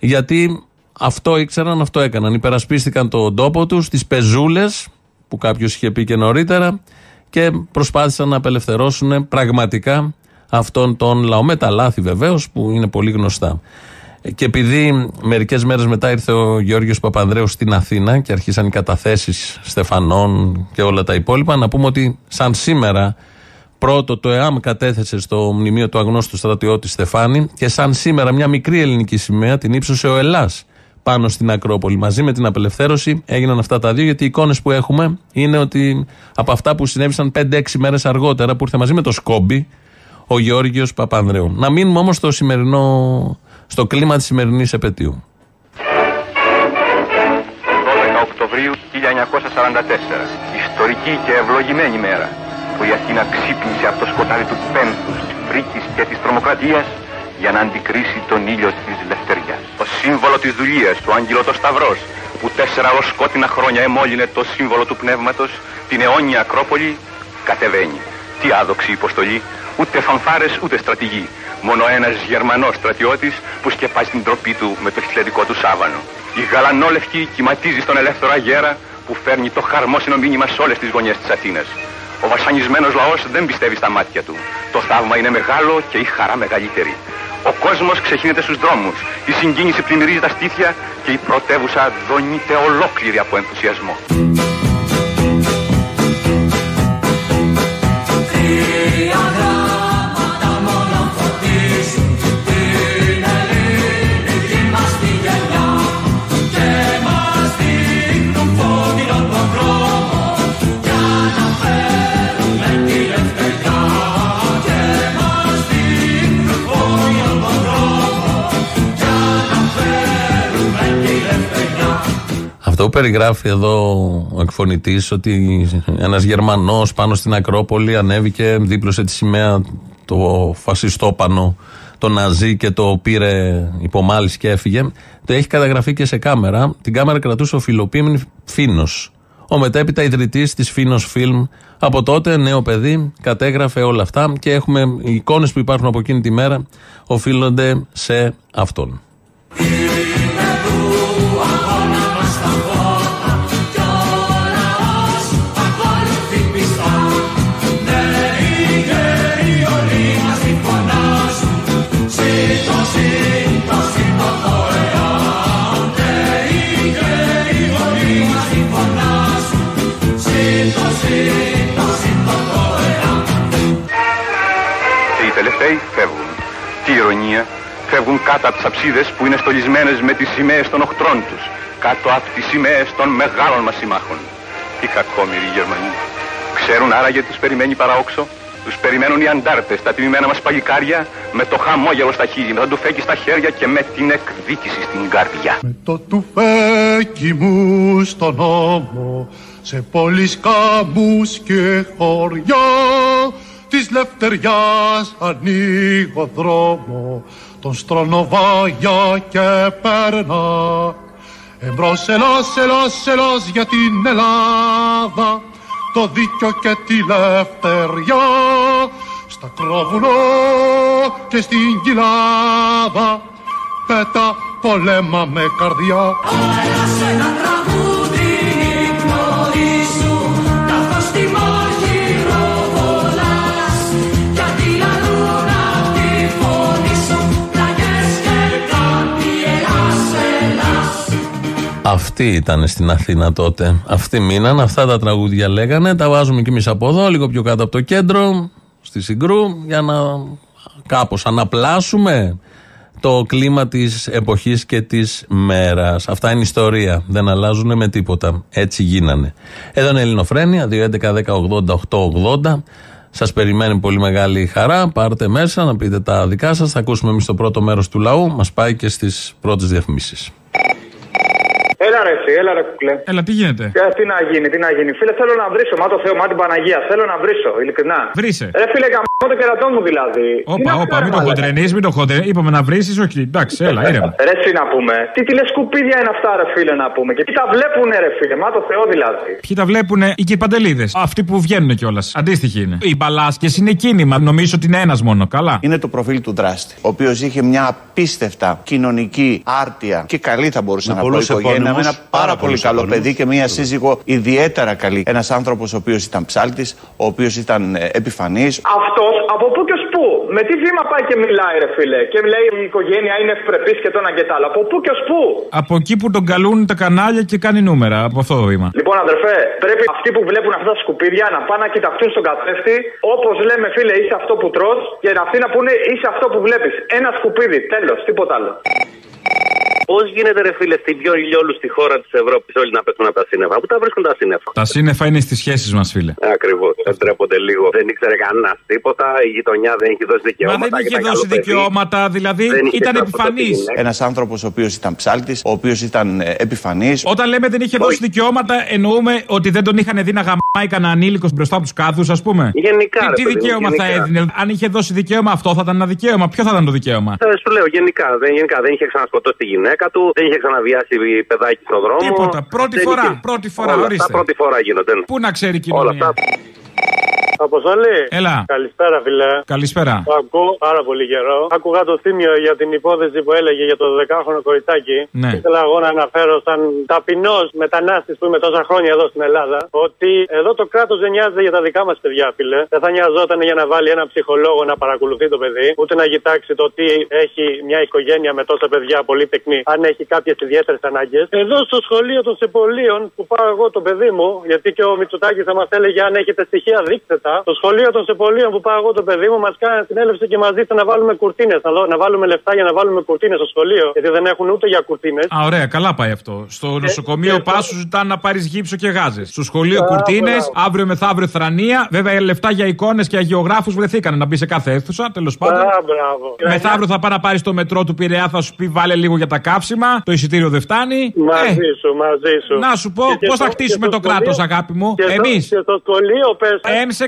Γιατί αυτό ήξεραν, αυτό έκαναν. Υπερασπίστηκαν τον τόπο τους, τις πεζούλες, που κάποιος είχε πει και νωρίτερα, και προσπάθησαν να απελευθερώσουν πραγματικά αυτόν τον λαό. Με τα λάθη βεβαίως που είναι πολύ γνωστά. Και επειδή μερικές μέρες μετά ήρθε ο Γιώργος Παπανδρέου στην Αθήνα και αρχίσαν οι καταθέσεις Στεφανών και όλα τα υπόλοιπα, να πούμε ότι σαν σήμερα πρώτο το ΕΑΜ κατέθεσε στο μνημείο του αγνώστου στρατιώτη Στεφάνη και σαν σήμερα μια μικρή ελληνική σημαία την ύψωσε ο Ελλάς πάνω στην Ακρόπολη. Μαζί με την απελευθέρωση έγιναν αυτά τα δύο, γιατί οι εικόνες που έχουμε είναι ότι από αυτά που συνέβησαν 5-6 μέρες αργότερα, που ήρθε μαζί με το Σκόμπι, ο Γεώργιος Παπανδρέου. Να μείνουμε όμως στο, σημερινό, στο κλίμα της σημερινής επαιτίου. 12 Οκτωβρίου 1944, ιστορική και ευλογημένη μέρα, που η Αθήνα ξύπνησε από το σκοτάδι του πένθους, της φρίκης και της τρομοκρατίας για να αντικρίσει τον ήλιο της λευτεριάς. Το σύμβολο της δουλείας, του άγγελο το σταυρός, που τέσσερα ως σκότεινα χρόνια εμόλυνε το σύμβολο του πνεύματος, την αιώνια Ακρόπολη, κατεβαίνει. Τι άδοξη υποστολή, ούτε φανφάρες ούτε στρατηγοί. Μόνο ένας Γερμανός στρατιώτης που σκεπάζει την τροπή του με το χιλιαδικό του σάβανο. Η γαλανόλευκη κυματίζει στον ελεύθερο αγέρα που φέρνει το χαρμόσυνο μήνυμα σε όλες τις γωνιές της Αθήνας. Ο βασανισμένος λαός δεν πιστεύει στα μάτια του. Το θαύμα είναι μεγάλο και η χαρά μεγαλύτερη. Ο κόσμος ξεχύνεται στους δρόμους. Η συγκίνηση πλημμυρίζει τα στήθια και η πρωτεύουσα δονείται ολόκληρη από ενθουσιασμό. Αυτό που περιγράφει εδώ ο εκφωνητής, ότι ένας Γερμανός πάνω στην Ακρόπολη ανέβηκε, δίπλωσε τη σημαία το φασιστόπανο, το Ναζί και το πήρε υπομάλυση και έφυγε. Το έχει καταγραφεί και σε κάμερα. Την κάμερα κρατούσε ο Φιλοπίμνη Φίνος. Ο μετέπειτα ιδρυτής της Φίνος Φιλμ. Από τότε, νέο παιδί, κατέγραφε όλα αυτά και έχουμε οι εικόνες που υπάρχουν από εκείνη τη μέρα οφείλονται σε αυτόν. Ηρωνία, φεύγουν κάτω από τις αψίδες που είναι στολισμένες με τις σημαίες των οχτρών τους, κάτω από τις σημαίες των μεγάλων μας συμμάχων. Τι κακόμοιροι Γερμανοί. Ξέρουν άραγε του περιμένει παραόξο; Τους περιμένουν οι αντάρτες, τα τιμημένα μας παγικάρια, με το χαμόγελο στα χείλη, με το τουφέκι στα χέρια και με την εκδίκηση στην καρδιά. Με το τουφέκι μου στον ώμο, σε πόλεις κάμπους και χωριά, της λευτεριάς ανοίγω δρόμο τον στρονοβάγια και περνά εμπρός ελός, ελός, ελός για την Ελλάδα το δίκιο και τη λευτεριά. Στα κρόβουνο και στην κοιλάδα πέτα πολέμα με καρδιά Αυτοί ήταν στην Αθήνα τότε. Αυτοί μείναν, αυτά τα τραγούδια λέγανε. Τα βάζουμε κι εμείς από εδώ, λίγο πιο κάτω από το κέντρο, στη Συγκρού, για να κάπως αναπλάσουμε το κλίμα της εποχής και της μέρας. Αυτά είναι ιστορία. Δεν αλλάζουν με τίποτα. Έτσι γίνανε. Εδώ είναι η Ελληνοφρένια, 2.11.10.80.880. Σας περιμένει πολύ μεγάλη χαρά. Πάρτε μέσα να πείτε τα δικά σας. Θα ακούσουμε εμείς το πρώτο μέρος του λαού. Μας πάει και στις πρώτες διαφημίσεις. Έλα ρε, εσύ, έλα ρε κουκλέ. Έλα, τι γίνεται; Ε, τι να γίνει, τι να γίνει. Φίλε, θέλω να βρίσω. Μα το Θεό, μα την Παναγία. Θέλω να βρίσω, ειλικρινά. Βρήσε. Ρε, φίλε, γαμώ το κερατό μου δηλαδή. Όπα, όπα, μην το χοντρενείς, μην το χοντρενεί. Είπαμε να βρήσει, όχι. Εντάξει, έλα, ήρεμα. Ρε, εσύ να πούμε. Τι τηλεσκουπίδια είναι αυτά, ρε φίλε, να πούμε. Και τι τα βλέπουνε, ρε φίλε. Μα το Θεό δηλαδή. Ποιοι τα βλέπουνε, οι κυρπαντελίδε. Αυτοί που βγαίνουν κιόλας. Αντίστοιχοι είναι. Οι μπαλάσκες είναι κίνημα. Νομίζω ότι είναι ένας μόνο. Καλά. Είναι το προφίλ του δράστη. Ο οποίος είχε μια απίστευτα κοινωνική άρτια και καλή θα μπορούσε να, να πω οικογένεια με ένα πάρα πολύ καλό παιδί και μια σύζυγο ιδιαίτερα καλή. Ένας άνθρωπος ο οποίος ήταν ψάλτης, ο οποίος ήταν ε, επιφανής. Αυτός από πού και ως πού; Με τι βήμα πάει και μιλάει, ρε φίλε; Και λέει η οικογένεια είναι ευπρεπής και το ένα και το άλλο. Από πού και ως πού; Από εκεί που τον καλούν τα κανάλια και κάνει νούμερα. Από αυτό το βήμα. Λοιπόν, αδερφέ, πρέπει αυτοί που βλέπουν αυτά τα σκουπίδια να πάνε να κοιταχτούν στον καθρέφτη. Όπως λέμε, φίλε, είσαι αυτό που τρώ. Και αυτοί να πούνε είσαι αυτό που βλέπεις. Ένα σκουπίδι. Τέλος, τίποτα άλλο. Πώς γίνεται, ρε φίλε, στην πιο ηλιόλουστη χώρα της Ευρώπης όλοι να πέφτουν από τα σύννεφα. Πού τα βρίσκουν τα σύννεφα. Τα σύννεφα είναι στις σχέσεις μας, φίλε. Ακριβώς. Δεν τρέπονται λίγο. Δεν ήξερε κανένας τίποτα. Η γειτονιά δεν έχει δώσει δικαιώματα. Μα δεν είχε δώσει δικαιώματα, δηλαδή ήταν επιφανής. Ένας άνθρωπος ο οποίος ήταν ψάλτης, ο οποίος ήταν ε, επιφανής. Όταν λέμε δεν είχε δώσει δικαιώματα, εννοούμε ότι δεν τον είχαν δει να γαμάει κανένα ανήλικο μπροστά από τους κάδου, ας πούμε. Γενικά. Τι, τι δικαίωμα θα έδινε; Αν είχε δώσει δικαίωμα αυτό, θα ήταν ένα δικαίωμα; Ποιο θα ήταν το δικαίωμα; Θα σου λέω γενικά. Δεν, γενικά, δεν είχε ξανασκοτώσει τη γυναίκα του, δεν είχε ξαναβιάσει παιδάκι στον δρόμο. Τίποτα. Πρώτη Δεν φορά. είχε- Πρώτη φορά. Όλα ορίστε. αυτά πρώτη φορά γίνονται. Πού να ξέρει η Όλα κοινωνία. αυτά. Αποστολή. Έλα. Καλησπέρα, φιλέ. Καλησπέρα. Το ακούω πάρα πολύ καιρό. Άκουγα το θύμιο για την υπόθεση που έλεγε για το 10χρονο κοριτσάκι. Ναι. Ήθελα εγώ να αναφέρω σαν ταπεινός μετανάστης που είμαι τόσα χρόνια εδώ στην Ελλάδα ότι εδώ το κράτος δεν νοιάζεται για τα δικά μας παιδιά, φίλε. Δεν θα νοιαζόταν για να βάλει ένα ψυχολόγο να παρακολουθεί το παιδί, ούτε να κοιτάξει το τι έχει μια οικογένεια με τόσα παιδιά πολύ τεκνή, αν έχει κάποιες ιδιαίτερες ανάγκες. Εδώ στο σχολείο των Σεπολίων που πάω εγώ το παιδί μου, γιατί και ο Μητσοτάκης θα μας έλεγε αν έχετε στοιχεία δείξτε τα. Το σχολείο των Σεπολίων που πάω εγώ το παιδί μου μας κάνει συνέλευση και μα ζήτησε να βάλουμε κουρτίνες. Να, δω- να βάλουμε λεφτά για να βάλουμε κουρτίνες στο σχολείο. Γιατί δεν έχουν ούτε για κουρτίνες. Α, ωραία, καλά πάει αυτό. Στο νοσοκομείο πα σου ζητάνε να πάρεις γύψο και γάζες. Στο σχολείο Α, κουρτίνες, μπράβο. αύριο μεθαύριο θρανία. Βέβαια, λεφτά για εικόνες και αγιογράφους βρεθήκανε να μπει σε κάθε αίθουσα, τέλος πάντων. Α, μπράβο. Μεθαύριο θα πάει να πάρεις το μετρό του Πειραιά, θα σου πει βάλε λίγο για τα καύσιμα. Το εισιτήριο δεν φτάνει. Μαζί Ε, σου, μαζί σου. να σου πω, Και- και πώς θα στο- χτίσουμε και το στο κράτος, σχολείο- αγάπη μου; και στο- Εμείς. Και στο σχολείο πες.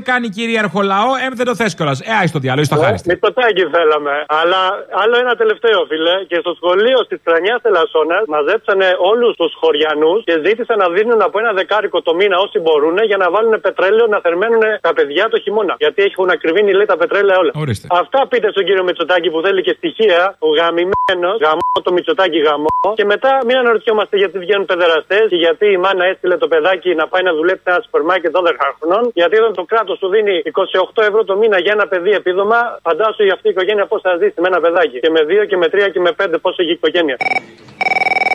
Εμ σε κάνει κυρίαρχο λαό, εμ δεν το θες κιόλας. Ε, άι το διάλογο, το χάριστη. Μητσοτάκι θέλαμε. Αλλά άλλο ένα τελευταίο, φίλε. Και στο σχολείο τη Τρανιάς Ελασσόνα μαζέψανε όλους τους χωριανούς και ζήτησαν να δίνουν από ένα δεκάρικο το μήνα όσοι μπορούν για να βάλουν πετρέλαιο να θερμαίνουν τα παιδιά το χειμώνα. Γιατί έχουν ακριβήνει λέει τα πετρέλαια όλα. Ορίστε. Αυτά πείτε στον κύριο Μητσοτάκη που θέλει και στοιχεία. Ο γαμημένος, γαμό το Μητσοτάκι γαμό. Και μετά μην αναρωτιόμαστε γιατί βγαίνουν παιδεραστές και γιατί η μάνα έστειλε το παιδάκι να πάει να δουλέψει σε ένα σούπερ μάρκετ 12 χρονών. Γιατί όταν το κράτος σου δίνει 28 ευρώ το μήνα για ένα παιδί επίδομα, φαντάσου η αυτή η οικογένεια πώς θα ζήσει με ένα παιδάκι. Και με 2 και με 3 και με 5 πώς έχει η οικογένεια.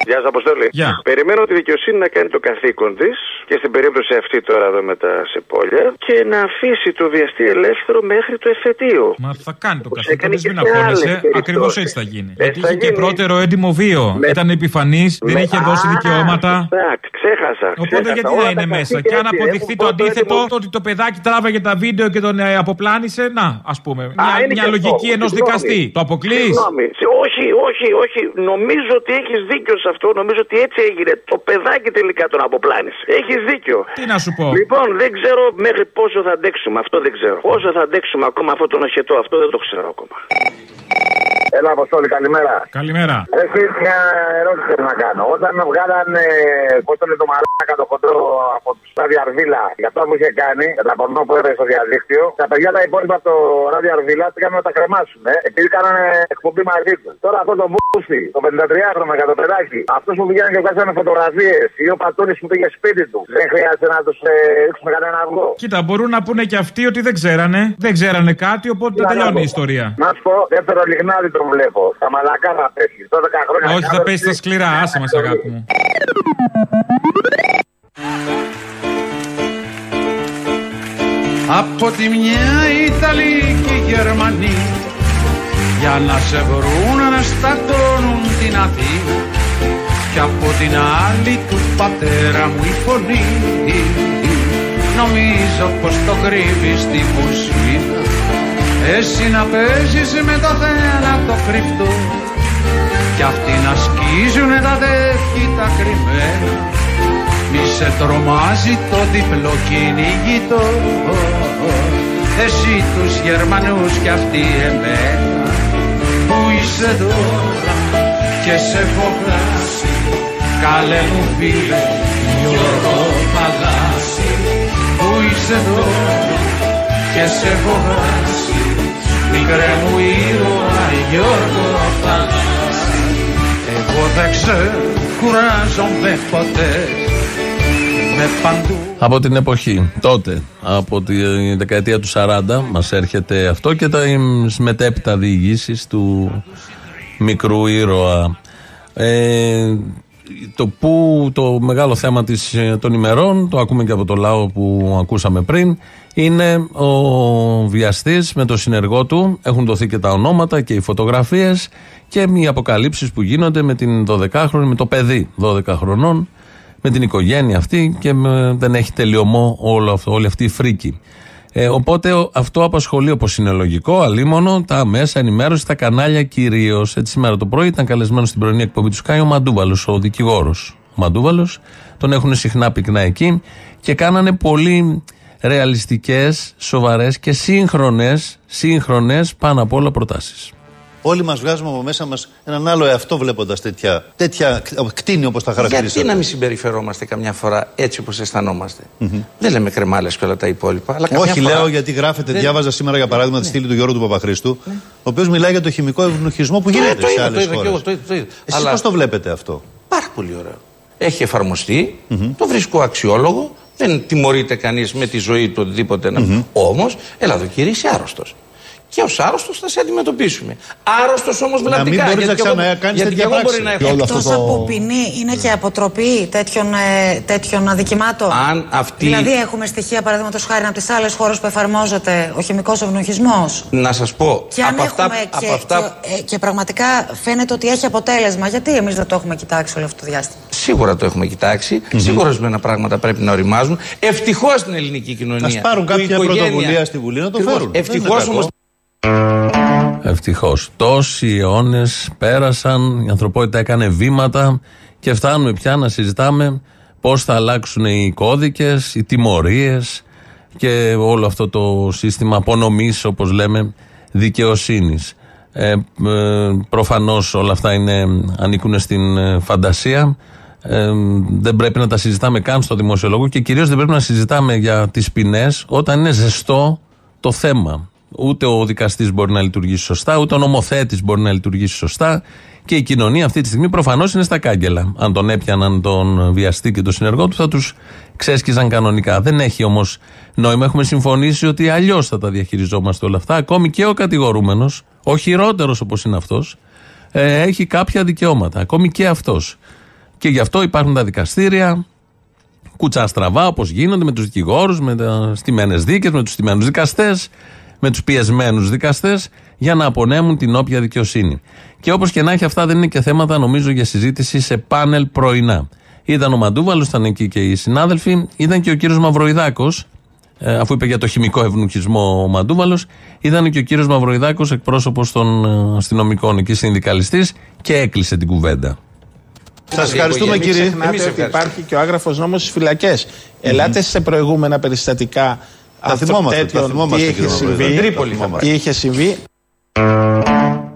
Γεια σας, Αποστόλη. Περιμένω τη δικαιοσύνη να κάνει το καθήκον της και στην περίπτωση αυτή τώρα εδώ με τα σεπόλια και να αφήσει το βιαστή ελεύθερο μέχρι το εφετείο. Μα θα κάνει το καθήκον έκανε της, και μην σε άλλες αγχώνεσαι. περιπτώσεις. Ακριβώς έτσι θα γίνει. Ε, Γιατί θα είχε και γίνει. πρώτερο έντιμο βίο. Ήταν επιφανής, δεν Με- είχε δώσει Α, δικαιώματα. Εντάξει, ξέχασα. Οπότε ξέχασα. γιατί Όλα να τα είναι μέσα; καθήκια Και αν έτσι αποδειχθεί έχουν το πρώτο αντίθετο, έντιμο- το ότι το παιδάκι τράβαγε τα βίντεο και τον ε, αποπλάνησε, να, ας πούμε. Μια, είναι μια και λογική αυτό. ενός Συγγνώμη. δικαστή. Το αποκλείς; Συγγνώμη. Όχι, όχι, όχι. Νομίζω ότι έχεις δίκιο σε αυτό. Νομίζω ότι έτσι έγινε. Το παιδάκι τελικά τον αποπλάνησε. Έχεις δίκιο. Τι να σου πω; Λοιπόν, δεν ξέρω μέχρι πόσο θα αντέξουμε. Αυτό δεν ξέρω. Πόσο θα αντέξουμε ακόμα αυτό τον οχετό, αυτό δεν το ξέρω ακόμα. Έλα, Αποστόλη, καλημέρα. Καλημέρα. Έχει μια ερώτηση θέλω να κάνω. Όταν βγάλανε, πώς το λέει το μαλάκα το χοντρό από του Ράδιο Αρβίλα για αυτό που είχε κάνει, για τα πορνό που έβρε στο διαδίκτυο, τα παιδιά τα υπόλοιπα από το Ράδιο Αρβίλα πήγαν να τα κρεμάσουν, ε, επειδή κάνανε εκπομπή μαζί τους. Τώρα αυτό το μπούστι, το 53χρονο για το παιδάκι, αυτός που βγαίνουν και βγάζανε φωτογραφίες, ή ο Πατούνη που πήγε σπίτι του, δεν χρειάζεται να τους ε, ρίξουμε κανένα αυγό. Κοίτα, μπορούν να πούνε και αυτοί ότι δεν ξέρανε. Δεν ξέρανε κάτι, οπότε να τελειώνει πω. η ιστορία. Να σου πω, δεύτερο λιγνάδι το βλέπω. Τα μαλακά να πέσει. 12 χρόνια. Όχι, θα πέσει στα σκληρά, άσε μας, αγάπη μου. Από τη μια Ιταλοί και Γερμανοί για Για να σε βρουν να στατώνουν την Αθήνα Κι από την άλλη του πατέρα μου η φωνή Νομίζω πως το κρύβεις στη μουσική Εσύ να παίζεις με το θένατο κρυφτό. Κι αυτοί να σκίζουνε τα δεύχη τα κρυμμένα. Μη σε τρομάζει το διπλό κυνηγητό. Εσύ τους Γερμανούς κι αυτοί εμένα. Που είσαι τώρα και σε φοβάσει Καλέ μου φίλε Γιώργο Παγάση Που είσαι τώρα και σε φοβάσει Μικρέ μου ήρωα Γιώργο Παγάση Εγώ δεν ξέρω κουράζομαι ποτέ. Με παντού. Από την εποχή τότε, από τη δεκαετία του 40, μας έρχεται αυτό και τα μετέπειτα διηγήσεις του μικρού ήρωα. Ε, το που το μεγάλο θέμα της, των ημερών, το ακούμε και από το λαό που ακούσαμε πριν, είναι ο βιαστής με το συνεργό του. Έχουν δοθεί και τα ονόματα και οι φωτογραφίες και οι αποκαλύψεις που γίνονται με την 12χρονη, με το παιδί 12 χρονών, με την οικογένεια αυτή και με, δεν έχει τελειωμό όλο αυτό, όλη αυτή η φρίκη. Ε, οπότε αυτό απασχολεί όπως είναι λογικό, αλίμονο, τα μέσα ενημέρωση, τα κανάλια κυρίως. Έτσι, σήμερα το πρωί ήταν καλεσμένος στην πρωινή εκπομπή του Σκάι ο Μαντούβαλος, ο δικηγόρος. Ο Μαντούβαλος, τον έχουν συχνά πυκνά εκεί και κάνανε πολύ ρεαλιστικές, σοβαρές και σύγχρονες, σύγχρονες πάνω απ' όλα προτάσεις. Όλοι μας βγάζουμε από μέσα μας έναν άλλο εαυτό βλέποντας τέτοια, τέτοια κτίνη όπως τα χαρακτηρίζουμε. Γιατί να μην συμπεριφερόμαστε καμιά φορά έτσι όπως αισθανόμαστε; Δεν λέμε κρεμάλες και όλα τα υπόλοιπα. Αλλά Όχι, φορά... λέω γιατί γράφετε, δεν... διάβαζα σήμερα για παράδειγμα ναι. τη στήλη του Γιώργου του Παπαχρήστου, ναι. ο οποίος μιλάει για το χημικό ευνοχισμό που γίνεται σε άλλες χώρες. Εσείς Αλλά... πώς το βλέπετε αυτό; Πάρα πολύ ωραίο. Έχει εφαρμοστεί, το βρίσκω αξιόλογο, δεν τιμωρείται κανείς με τη ζωή του οτιδήποτε. Mm-hmm. Όμως, έλα εδώ κύριε, είσαι άρρωστος και ως άρρωστος θα σε αντιμετωπίσουμε. Άρρωστος όμως βλαπτικά. Να μην γιατί να ξανακάνεις τέτοια πράξη. Μπορεί να Εκτός το... από ποινή, είναι και αποτροπή τέτοιων, ε, τέτοιων αδικημάτων. Αν αυτή... Δηλαδή, έχουμε στοιχεία παραδείγματος χάρη από τις άλλες χώρες που εφαρμόζεται ο χημικός ευνοχισμός. Να σας πω. Και αν από έχουμε αυτά, και, από αυτά... Και, ε, και, πραγματικά φαίνεται ότι έχει αποτέλεσμα. Γιατί εμείς δεν το έχουμε κοιτάξει όλο αυτό το διάστημα; Σίγουρα το έχουμε κοιτάξει. Mm-hmm. Σίγουρα ορισμένα πράγματα πρέπει να οριμάζουν. Ευτυχώς στην ελληνική κοινωνία. Α πάρουν κάποια πρωτοβουλία στη Βουλή να το φέρουν. Ευτυχώς όμως Ευτυχώς. Τόσοι αιώνες πέρασαν, η ανθρωπότητα έκανε βήματα και φτάνουμε πια να συζητάμε πώς θα αλλάξουν οι κώδικες, οι τιμωρίες και όλο αυτό το σύστημα απονομής, όπως λέμε, δικαιοσύνης. Ε, ε, Προφανώς όλα αυτά είναι, ανήκουν στην ε, φαντασία. Ε, δεν πρέπει να τα συζητάμε καν στο δημοσιολόγο και κυρίως δεν πρέπει να συζητάμε για τις ποινές όταν είναι ζεστό το θέμα. Ούτε ο δικαστής μπορεί να λειτουργήσει σωστά, ούτε ο νομοθέτης μπορεί να λειτουργήσει σωστά. Και η κοινωνία αυτή τη στιγμή προφανώς είναι στα κάγκελα. Αν τον έπιαναν τον βιαστή και τον συνεργό του, θα τους ξέσκιζαν κανονικά. Δεν έχει όμως νόημα. Έχουμε συμφωνήσει ότι αλλιώς θα τα διαχειριζόμαστε όλα αυτά. Ακόμη και ο κατηγορούμενος, ο χειρότερος όπως είναι αυτός, ε, έχει κάποια δικαιώματα. Ακόμη και αυτός. Και γι' αυτό υπάρχουν τα δικαστήρια, κουτσά στραβά όπως γίνονται με τους δικηγόρους, με τι στιμένες δίκες, με τους στιμένους δικαστές με τους πιεσμένους δικαστές για να απονέμουν την όποια δικαιοσύνη. Και όπως και να έχει, αυτά δεν είναι και θέματα νομίζω για συζήτηση σε πάνελ πρωινά. Ήταν ο Μαντούβαλος, ήταν εκεί και οι συνάδελφοι, ήταν και ο κύριος Μαυροϊδάκος, ε, αφού είπε για το χημικό ευνουχισμό ο Μαντούβαλος, ήταν και ο κύριος Μαυροϊδάκος, εκπρόσωπος των ε, αστυνομικών εκεί συνδικαλιστής και έκλεισε την κουβέντα. Σας ευχαριστούμε κύριε. Εμείς ότι υπάρχει και ο άγραφος νόμος στις φυλακές. Ελάτε σε προηγούμενα περιστατικά τα θυμόμαστε, τα θυμόμαστε, τι είχε συμβεί, τι είχε συμβεί.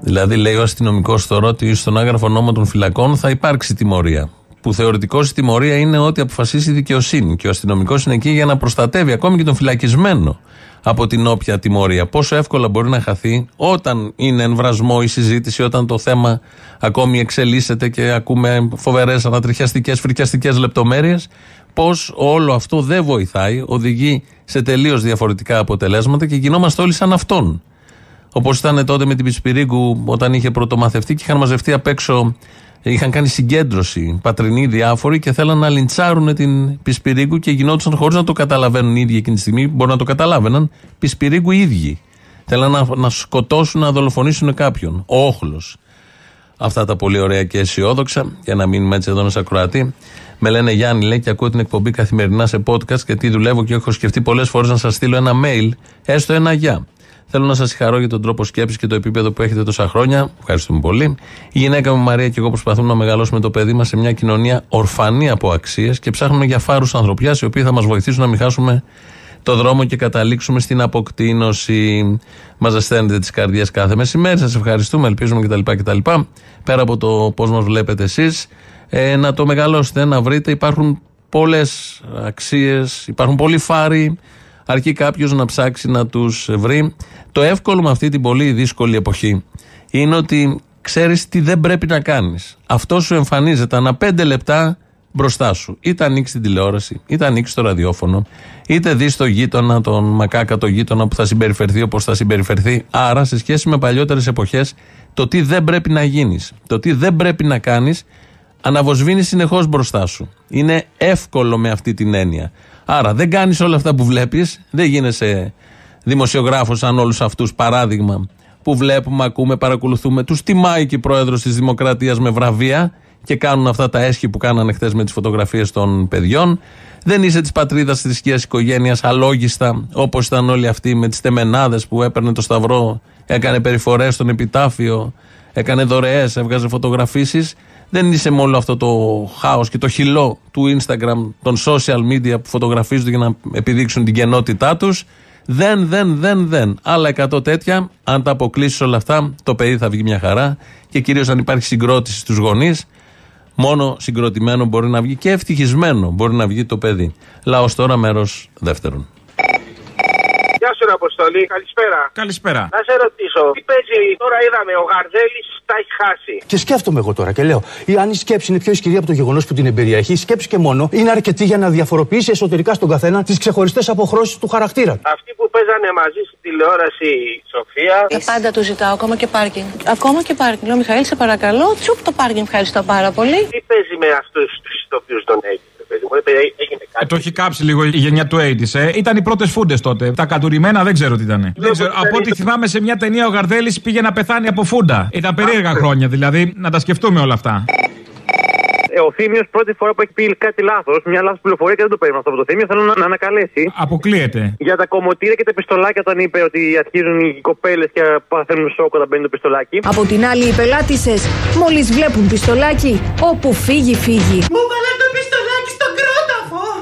Δηλαδή, λέει ο αστυνομικός τώρα ότι στον άγραφο νόμο των φυλακών θα υπάρξει τιμωρία. Που θεωρητικώς η τιμωρία είναι ότι αποφασίσει η δικαιοσύνη. Και ο αστυνομικός είναι εκεί για να προστατεύει ακόμη και τον φυλακισμένο από την όποια τιμωρία. Πόσο εύκολα μπορεί να χαθεί όταν είναι εμβρασμό η συζήτηση, όταν το θέμα ακόμη εξελίσσεται και ακούμε φοβερές ανατριχιαστικές, φρικιαστικές λεπτομέρειες πώ όλο αυτό δεν βοηθάει, οδηγεί σε τελείως διαφορετικά αποτελέσματα και γινόμαστε όλοι σαν αυτόν. Όπως ήταν τότε με την Πισπυρίγκου όταν είχε πρωτομαθευτεί και είχαν μαζευτεί απ' έξω, είχαν κάνει συγκέντρωση πατρινοί διάφοροι και θέλαν να λιντσάρουν την Πισπυρίγκου και γινόντουσαν χωρίς να το καταλαβαίνουν οι ίδιοι εκείνη τη στιγμή, μπορεί να το καταλάβαιναν, Πισπυρίγκου οι ίδιοι. Θέλαν να, να σκοτώσουν, να δολοφονήσουν κάποιον. Ο όχλος. Αυτά τα πολύ ωραία και αισιόδοξα, για να μείνουμε έτσι εδώ ένα ακροατή. Με λένε Γιάννη, λέει και ακούω την εκπομπή καθημερινά σε podcast και τι δουλεύω και έχω σκεφτεί πολλές φορές να σας στείλω ένα mail, έστω ένα γεια. Θέλω να σας συγχαρώ για τον τρόπο σκέψης και το επίπεδο που έχετε τόσα χρόνια. Ευχαριστούμε πολύ. Η γυναίκα μου Μαρία και εγώ προσπαθούμε να μεγαλώσουμε το παιδί μας σε μια κοινωνία ορφανή από αξίες και ψάχνουμε για φάρους ανθρωπιάς οι οποίοι θα μας βοηθήσουν να μην χάσουμε το δρόμο και καταλήξουμε στην αποκτήνωση. Μας ζεσταίνετε τις καρδιές κάθε μεσημέρι. Σας ευχαριστούμε, ελπίζουμε κτλ. κτλ. Πέρα από το πώς μας βλέπετε εσείς, ε, να το μεγαλώσετε, να βρείτε. Υπάρχουν πολλές αξίες, υπάρχουν πολλοί φάροι. Αρκεί κάποιος να ψάξει να τους βρει. Το εύκολο με αυτή την πολύ δύσκολη εποχή είναι ότι ξέρεις τι δεν πρέπει να κάνεις. Αυτό σου εμφανίζεται ανά πέντε λεπτά μπροστά σου. Είτε ανοίξεις την τηλεόραση, είτε ανοίξεις το ραδιόφωνο, είτε δεις το γείτονα, τον μακάκα το γείτονα που θα συμπεριφερθεί όπως θα συμπεριφερθεί. Άρα, σε σχέση με παλιότερες εποχές, το τι δεν πρέπει να γίνεις, το τι δεν πρέπει να κάνεις, αναβοσβήνει συνεχώς μπροστά σου. Είναι εύκολο με αυτή την έννοια. Άρα, δεν κάνεις όλα αυτά που βλέπεις, δεν γίνεσαι δημοσιογράφος σαν όλους αυτούς, παράδειγμα, που βλέπουμε, ακούμε, παρακολουθούμε. Τους τιμάει και η πρόεδρος της Δημοκρατίας με βραβεία και κάνουν αυτά τα έσχη που κάνανε χθες με τις φωτογραφίες των παιδιών. Δεν είσαι της πατρίδας της θρησκείας οικογένειας αλόγιστα, όπως ήταν όλοι αυτοί με τις τεμενάδες που έπαιρνε το Σταυρό, έκανε περιφορές στον επιτάφιο, έκανε δωρεές, έβγαζε φωτογραφίσεις. Δεν είσαι με όλο αυτό το χάος και το χυλό του Instagram, των social media που φωτογραφίζονται για να επιδείξουν την κενότητά τους. Δεν, δεν, δεν, δεν. Άλλα εκατό τέτοια, αν τα αποκλείσεις όλα αυτά, το παιδί θα βγει μια χαρά και κυρίως αν υπάρχει συγκρότηση στους γονείς, Μόνο συγκροτημένο μπορεί να βγει και ευτυχισμένο μπορεί να βγει το παιδί. Λαός τώρα, μέρος δεύτερον. Γεια σου, Αποστολή. Καλησπέρα. Καλησπέρα. Να σε ρωτήσω, τι παίζει τώρα, είδαμε, ο Γαρδέλης τα έχει χάσει. Και σκέφτομαι εγώ τώρα και λέω, η αν η σκέψη είναι πιο ισχυρή από το γεγονός που την εμπεριέχει, η σκέψη και μόνο είναι αρκετή για να διαφοροποιήσει εσωτερικά στον καθένα τις ξεχωριστές αποχρώσεις του χαρακτήρα. Αυτοί που παίζανε μαζί στη τηλεόραση, Σοφία. Τα πάντα τους ζητάω, ακόμα και πάρκινγκ. Ακόμα και πάρκινγκ. Λέω, Μιχαήλ, σε παρακαλώ, τσουπ το πάρκινγκ, ευχαριστώ πάρα πολύ. Τι παίζει με αυτούς τους ηθοποιούς των Έγκη. Ε, το έχει κάψει λίγο η γενιά του 80 ε. Ήταν οι πρώτες φούντες τότε. Τα κατουρημένα δεν ξέρω τι ήταν. Δεν ξέρω. Από ό,τι θυμάμαι σε μια ταινία ο Γαρδέλης πήγε να πεθάνει από φούντα. Ήταν περίεργα χρόνια δηλαδή. Να τα σκεφτούμε όλα αυτά. Ε, ο Θήμιος πρώτη φορά που έχει πει κάτι λάθος, μια λάθος πληροφορία και δεν το παίρνω αυτό από το Θήμιο, θέλω να, να ανακαλέσει. Αποκλείεται. Για τα κομμωτήρια και τα πιστολάκια όταν είπε ότι αρχίζουν οι κοπέλες και παθαίνουν σοκ όταν μπαίνει το πιστολάκι. Από την άλλη, οι πελάτησες μόλις βλέπουν πιστολάκι, όπου φύγει, φύγει. Μου βάλε το πιστολάκι στον κρόταφο!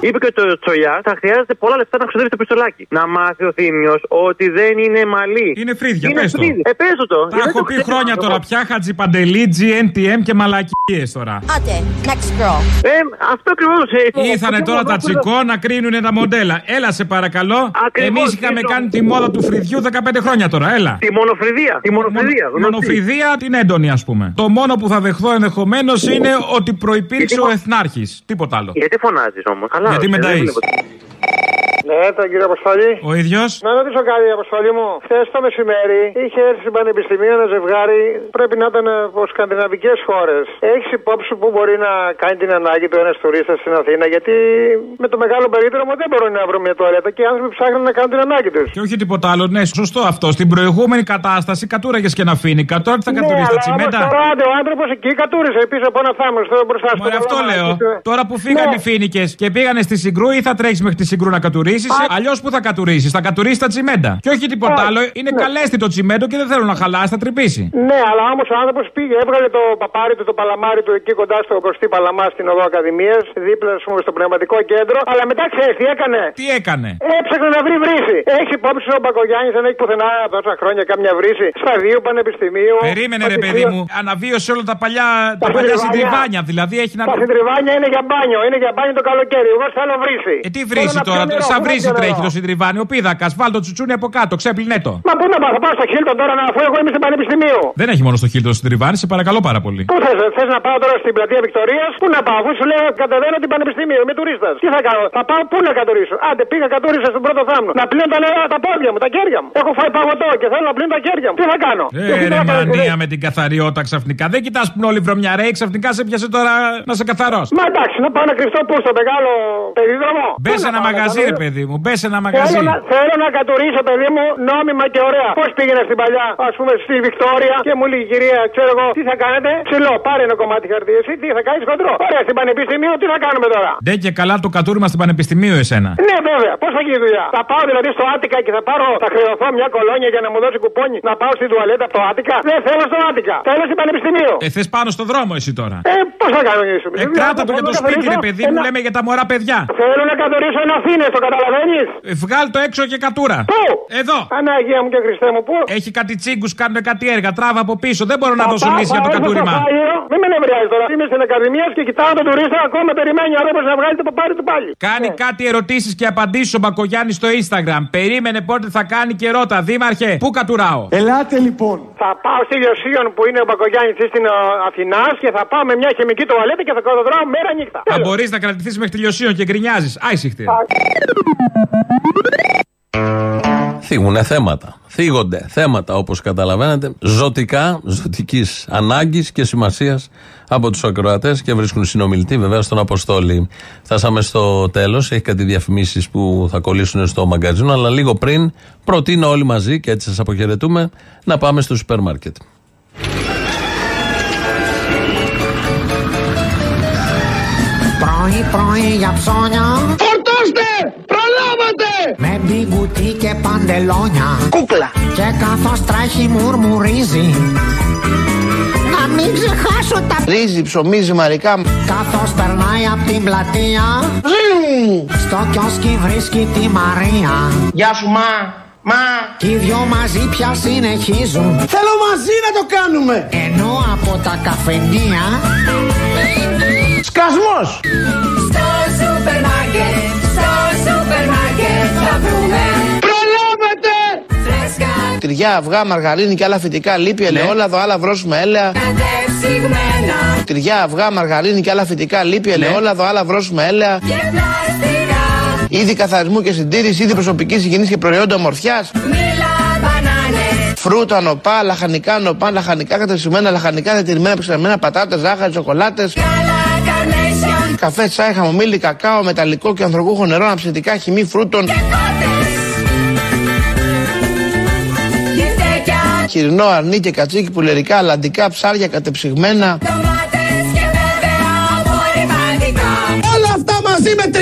Είπε και το Τσολιά, θα χρειάζεται πολλά λεφτά να ξοδεύει το πιστολάκι. Να μάθει ο Θήμιος ότι δεν είναι μαλή. Είναι φρύδια, Είναι πες το. φρύδι. Ε, πες το το. Τα έχω πει χρόνια τώρα πια, Χατζιπαντελή, GNTM και μαλακίες τώρα. Άντε, next girl. Ε, αυτό ακριβώς. Ήρθανε τώρα τα τσικό να κρίνουν τα μοντέλα. Έλα σε παρακαλώ. Εμείς είχαμε κάνει τη μόδα του φρυδιού 15 χρόνια τώρα. Έλα. Τη μονοφρυδία. Τη μονοφρυδία. γνωστή. Μονοφρυδία την έντονη, ας πούμε. Το μόνο που θα δεχθώ ενδεχομένως είναι ότι προπήρξε ο Εθνάρχης. Τίποτα άλλο. Γιατί φωνάζεις όμως; Γιατί με ταΐς. Ναι, τον κύριο Αποστολή. Ο ίδιος. Να ρωτήσω κάτι, Αποστολή μου. Χθες το μεσημέρι είχε έρθει στην Πανεπιστημίου ένα ζευγάρι, πρέπει να ήταν από σκανδιναβικές χώρες. Έχεις υπόψη που μπορεί να κάνει την ανάγκη του ένας τουρίστας στην Αθήνα, γιατί με το μεγάλο περίδρομο δεν μπορούν να βρουν μια τουαλέτα και οι άνθρωποι ψάχνουν να κάνουν την ανάγκη τους. Και όχι τίποτα άλλο. Ναι, σωστό αυτό. Στην προηγούμενη κατάσταση κατούραγες και να φίνικα. Τώρα τι θα κατουρίσει τα τσιμέντα. Ναι, Τώρα ο άνθρωπος εκεί κατούρισε πίσω από ένα θάμνο μπροστά στο Μωρέ, αυτό παλαμάκι. λέω. Τώρα που φύγανε Ναι. οι φίνικε και πήγανε στη Συγκρού ή θα τρέχει μέχρι τη Συγκρού να κατουρίσει; Αλλιώς που θα κατουρίσει, θα κατουρίσει τα τσιμέντα. Και όχι τίποτα Α, άλλο. Είναι ναι. καλέστη το τσιμέντο και δεν θέλω να χαλάσει, θα τρυπήσει. Ναι, αλλά όμως ο άνθρωπος πήγε, έβγαλε το παπάρι του, το παλαμάρι του εκεί κοντά στο Κωστή Παλαμά στην οδό Ακαδημίας, δίπλα ας πούμε, στο πνευματικό κέντρο. Αλλά μετά ξέρεις τι έκανε. Τι έκανε; Έψαχνε να βρει βρύση. Έχει υπόψη ο Μπακογιάννη, δεν έχει πουθενά τόσα χρόνια κάμια βρύση. Στα δύο πανεπιστημίου. Περίμενε ρε παιδί μου, αναβίωσε όλα τα παλιά, τα Τα παλιά συντριβάνια. συντριβάνια. Δηλαδή έχει να. Τα συντριβάνια είναι για μπάνιο, είναι για μπάνιο το καλοκαίρι. Εγώ θέλω βρύση. Ε, τι βρύση Θέλω να τώρα, πιω νερό, σαν πού να βρύση πιω τρέχει νερό. το συντριβάνι. Ο πίδακας, βάλ το τσουτσούνι από κάτω, ξέπλυνε το. Μα πού να πάω, θα πάω στο Χίλτον τώρα να αφού εγώ είμαι στην Πανεπιστημίου. Δεν έχει μόνο στο χείλ το συντριβάνι, σε παρακαλώ πάρα πολύ. Πού θες, θες να πάω τώρα στην πλατεία Βικτωρίας, πού να πάω, αφού σου λέω κατεβαίνω την Πανεπιστημίου, είμαι τουρίστας. Τι θα κάνω, θα πάω πού να κατουρίσω. Άντε πήγα κατούρισα στον πρώτο θάμνο. Να πλύνω τα νερά, τα πόδια μου, τα χέρια μου. Έχω φάει παγωτό και θέλω να πλύνω τα χέρια μου. Τι θα κάνω; Και Ε, εσύ ρε τώρα μανία παρακολουθείς. με την καθαριότητα ξαφνικά. Δεν κοιτάς που είναι όλοι βρωμιαρέοι, ξαφνικά σε πιάσε τώρα να σε καθαρό. Μα εντάξει, να πάω να κρυφτώ πού στο μεγάλο περίδρομο. Μπες σε ένα μαγαζί, ρε παιδί παιδί μου. Μπες σε ένα μαγαζί. Θέλω να, θέλω να κατουρίσω, παιδί μου, νόμιμα και ωραία. Πώς πήγαινε στην παλιά, ας πούμε, στη Βικτόρια και μου λέει η κυρία, ξέρω εγώ, τι θα κάνετε; Ψηλό, πάρε ένα κομμάτι χαρτί, εσύ τι θα κάνεις χοντρό. Ωραία, στην Πανεπιστημίου τι θα κάνουμε τώρα; Δεν και καλά το κατούριμα στην Πανεπιστημίου εσένα. Ναι, βέβαια, πώς θα γίνει η δουλειά. Θα πάω δηλαδή στο Άτικα και θα πάρω, θα χρεωθώ μια κολόνια για να μου δώσει κουπόνι να πάω στην τουαλέτα από το Άτικα. Δεν θέλω στο Άτικα. Θέλω στην Πανεπιστημίου. Ε, θες πάνω στο δρόμο εσύ τώρα. Ε, πώς θα κάνω εσύ. Ε, κράτα το για το σπίτι, ρε παιδί μου, λέμε για τα μωρά παιδιά. Θέλω να καθορίσω ένα Αθήνε, το καταλαβαίνει. Ε, βγάλ το έξω και κατούρα. Πού; Εδώ. Ανάγεια μου και Χριστέ μου, πού; Έχει κάτι τσίγκους, κάνουν κάτι έργα. Τράβα από πίσω. Δεν μπορώ να δώσω λύση για το κατούριμα. Δεν με νευριάζει τώρα. Είμαι στην Ακαδημίας και κοιτάω τον τουρίστα ακόμα περιμένει αρρώπω να βγάλει το παπάρι του πάλι. Κάνει κάτι ερωτήσεις και απαντήσεις ο Μπακογιάννη στο Instagram. Περίμενε πότε θα κάνει και ρώτα. Δήμαρχε, πού κατουράω; Ελάτε λοιπόν. Θα πάω στη Λιωσίων που είναι ο Μπακογιάννης στην Αθηνάς και θα πάω με μια χημική τουαλέτα και θα κατοδράω μέρα νύχτα. Θα μπορείς να κρατηθείς μέχρι τη Λιωσίων και γκρινιάζεις. Άισιχτε. Θίγουνε θέματα. Θίγονται θέματα όπως καταλαβαίνετε ζωτικά, ζωτικής ανάγκης και σημασίας από τους ακροατές και βρίσκουν συνομιλητή βέβαια στον Αποστόλη. Φτάσαμε στο τέλος, έχει κάτι διαφημίσεις που θα κολλήσουν στο μαγκαζίνο αλλά λίγο πριν προτείνω όλοι μαζί και έτσι σας αποχαιρετούμε να πάμε στο σούπερ μάρκετ. Πρωί πρωί για ψώνια Φορτώστε! Προλάβατε! Με μπιγκουτί και παντελόνια. Κούκλα. Και καθώς τρέχει μουρμουρίζει. Να μην ξεχάσω τα Ρύζι, ψωμί, ζυμαρικά Καθώς περνάει από την πλατεία. Στο κιόσκι βρίσκει τη Μαρία. Γεια σου μα. Μα. Κι οι δυο μαζί πια συνεχίζουν. Θέλω μαζί να το κάνουμε. Ενώ από τα καφενεία. Σκασμός. Στο σούπερ μάρκετ, στο σούπερ μάρκετ θα βρούμε Προλάβετε! Φρέσκα. Τυριά, αυγά, μαργαρίνη και άλλα φυτικά Λίπη, ελαιόλαδο, άλλα βρώσιμα έλαια. Κατεψυγμένα. Τυριά, αυγά, μαργαρίνη και άλλα φυτικά Λίπη, ελαιόλαδο, άλλα βρώσιμα έλαια. Και πλαστικά. Είδη καθαρισμού και συντήρηση, είδη προσωπικής υγιεινής και προϊόντα ομορφιάς. Μίλα μπανάνες. Φρούτα, νοπά, λαχανικά, νοπά, λαχανικά κατεψυγμένα, λαχανικά διατηρημένα, ψεγμένα, πατάτες, ζάχαρη, σοκολάτες. Καλά καρνέσιον Καφέ, τσάι, χαμομήλι, κακάο, μεταλλικό και ανθρωπούχο νερό, αναψυντικά, χυμή φρούτων. Χοιρινό, αρνί και κατσίκι, πουλερικά, αλαντικά, ψάρια, κατεψυγμένα. Όλα αυτά μαζί με 30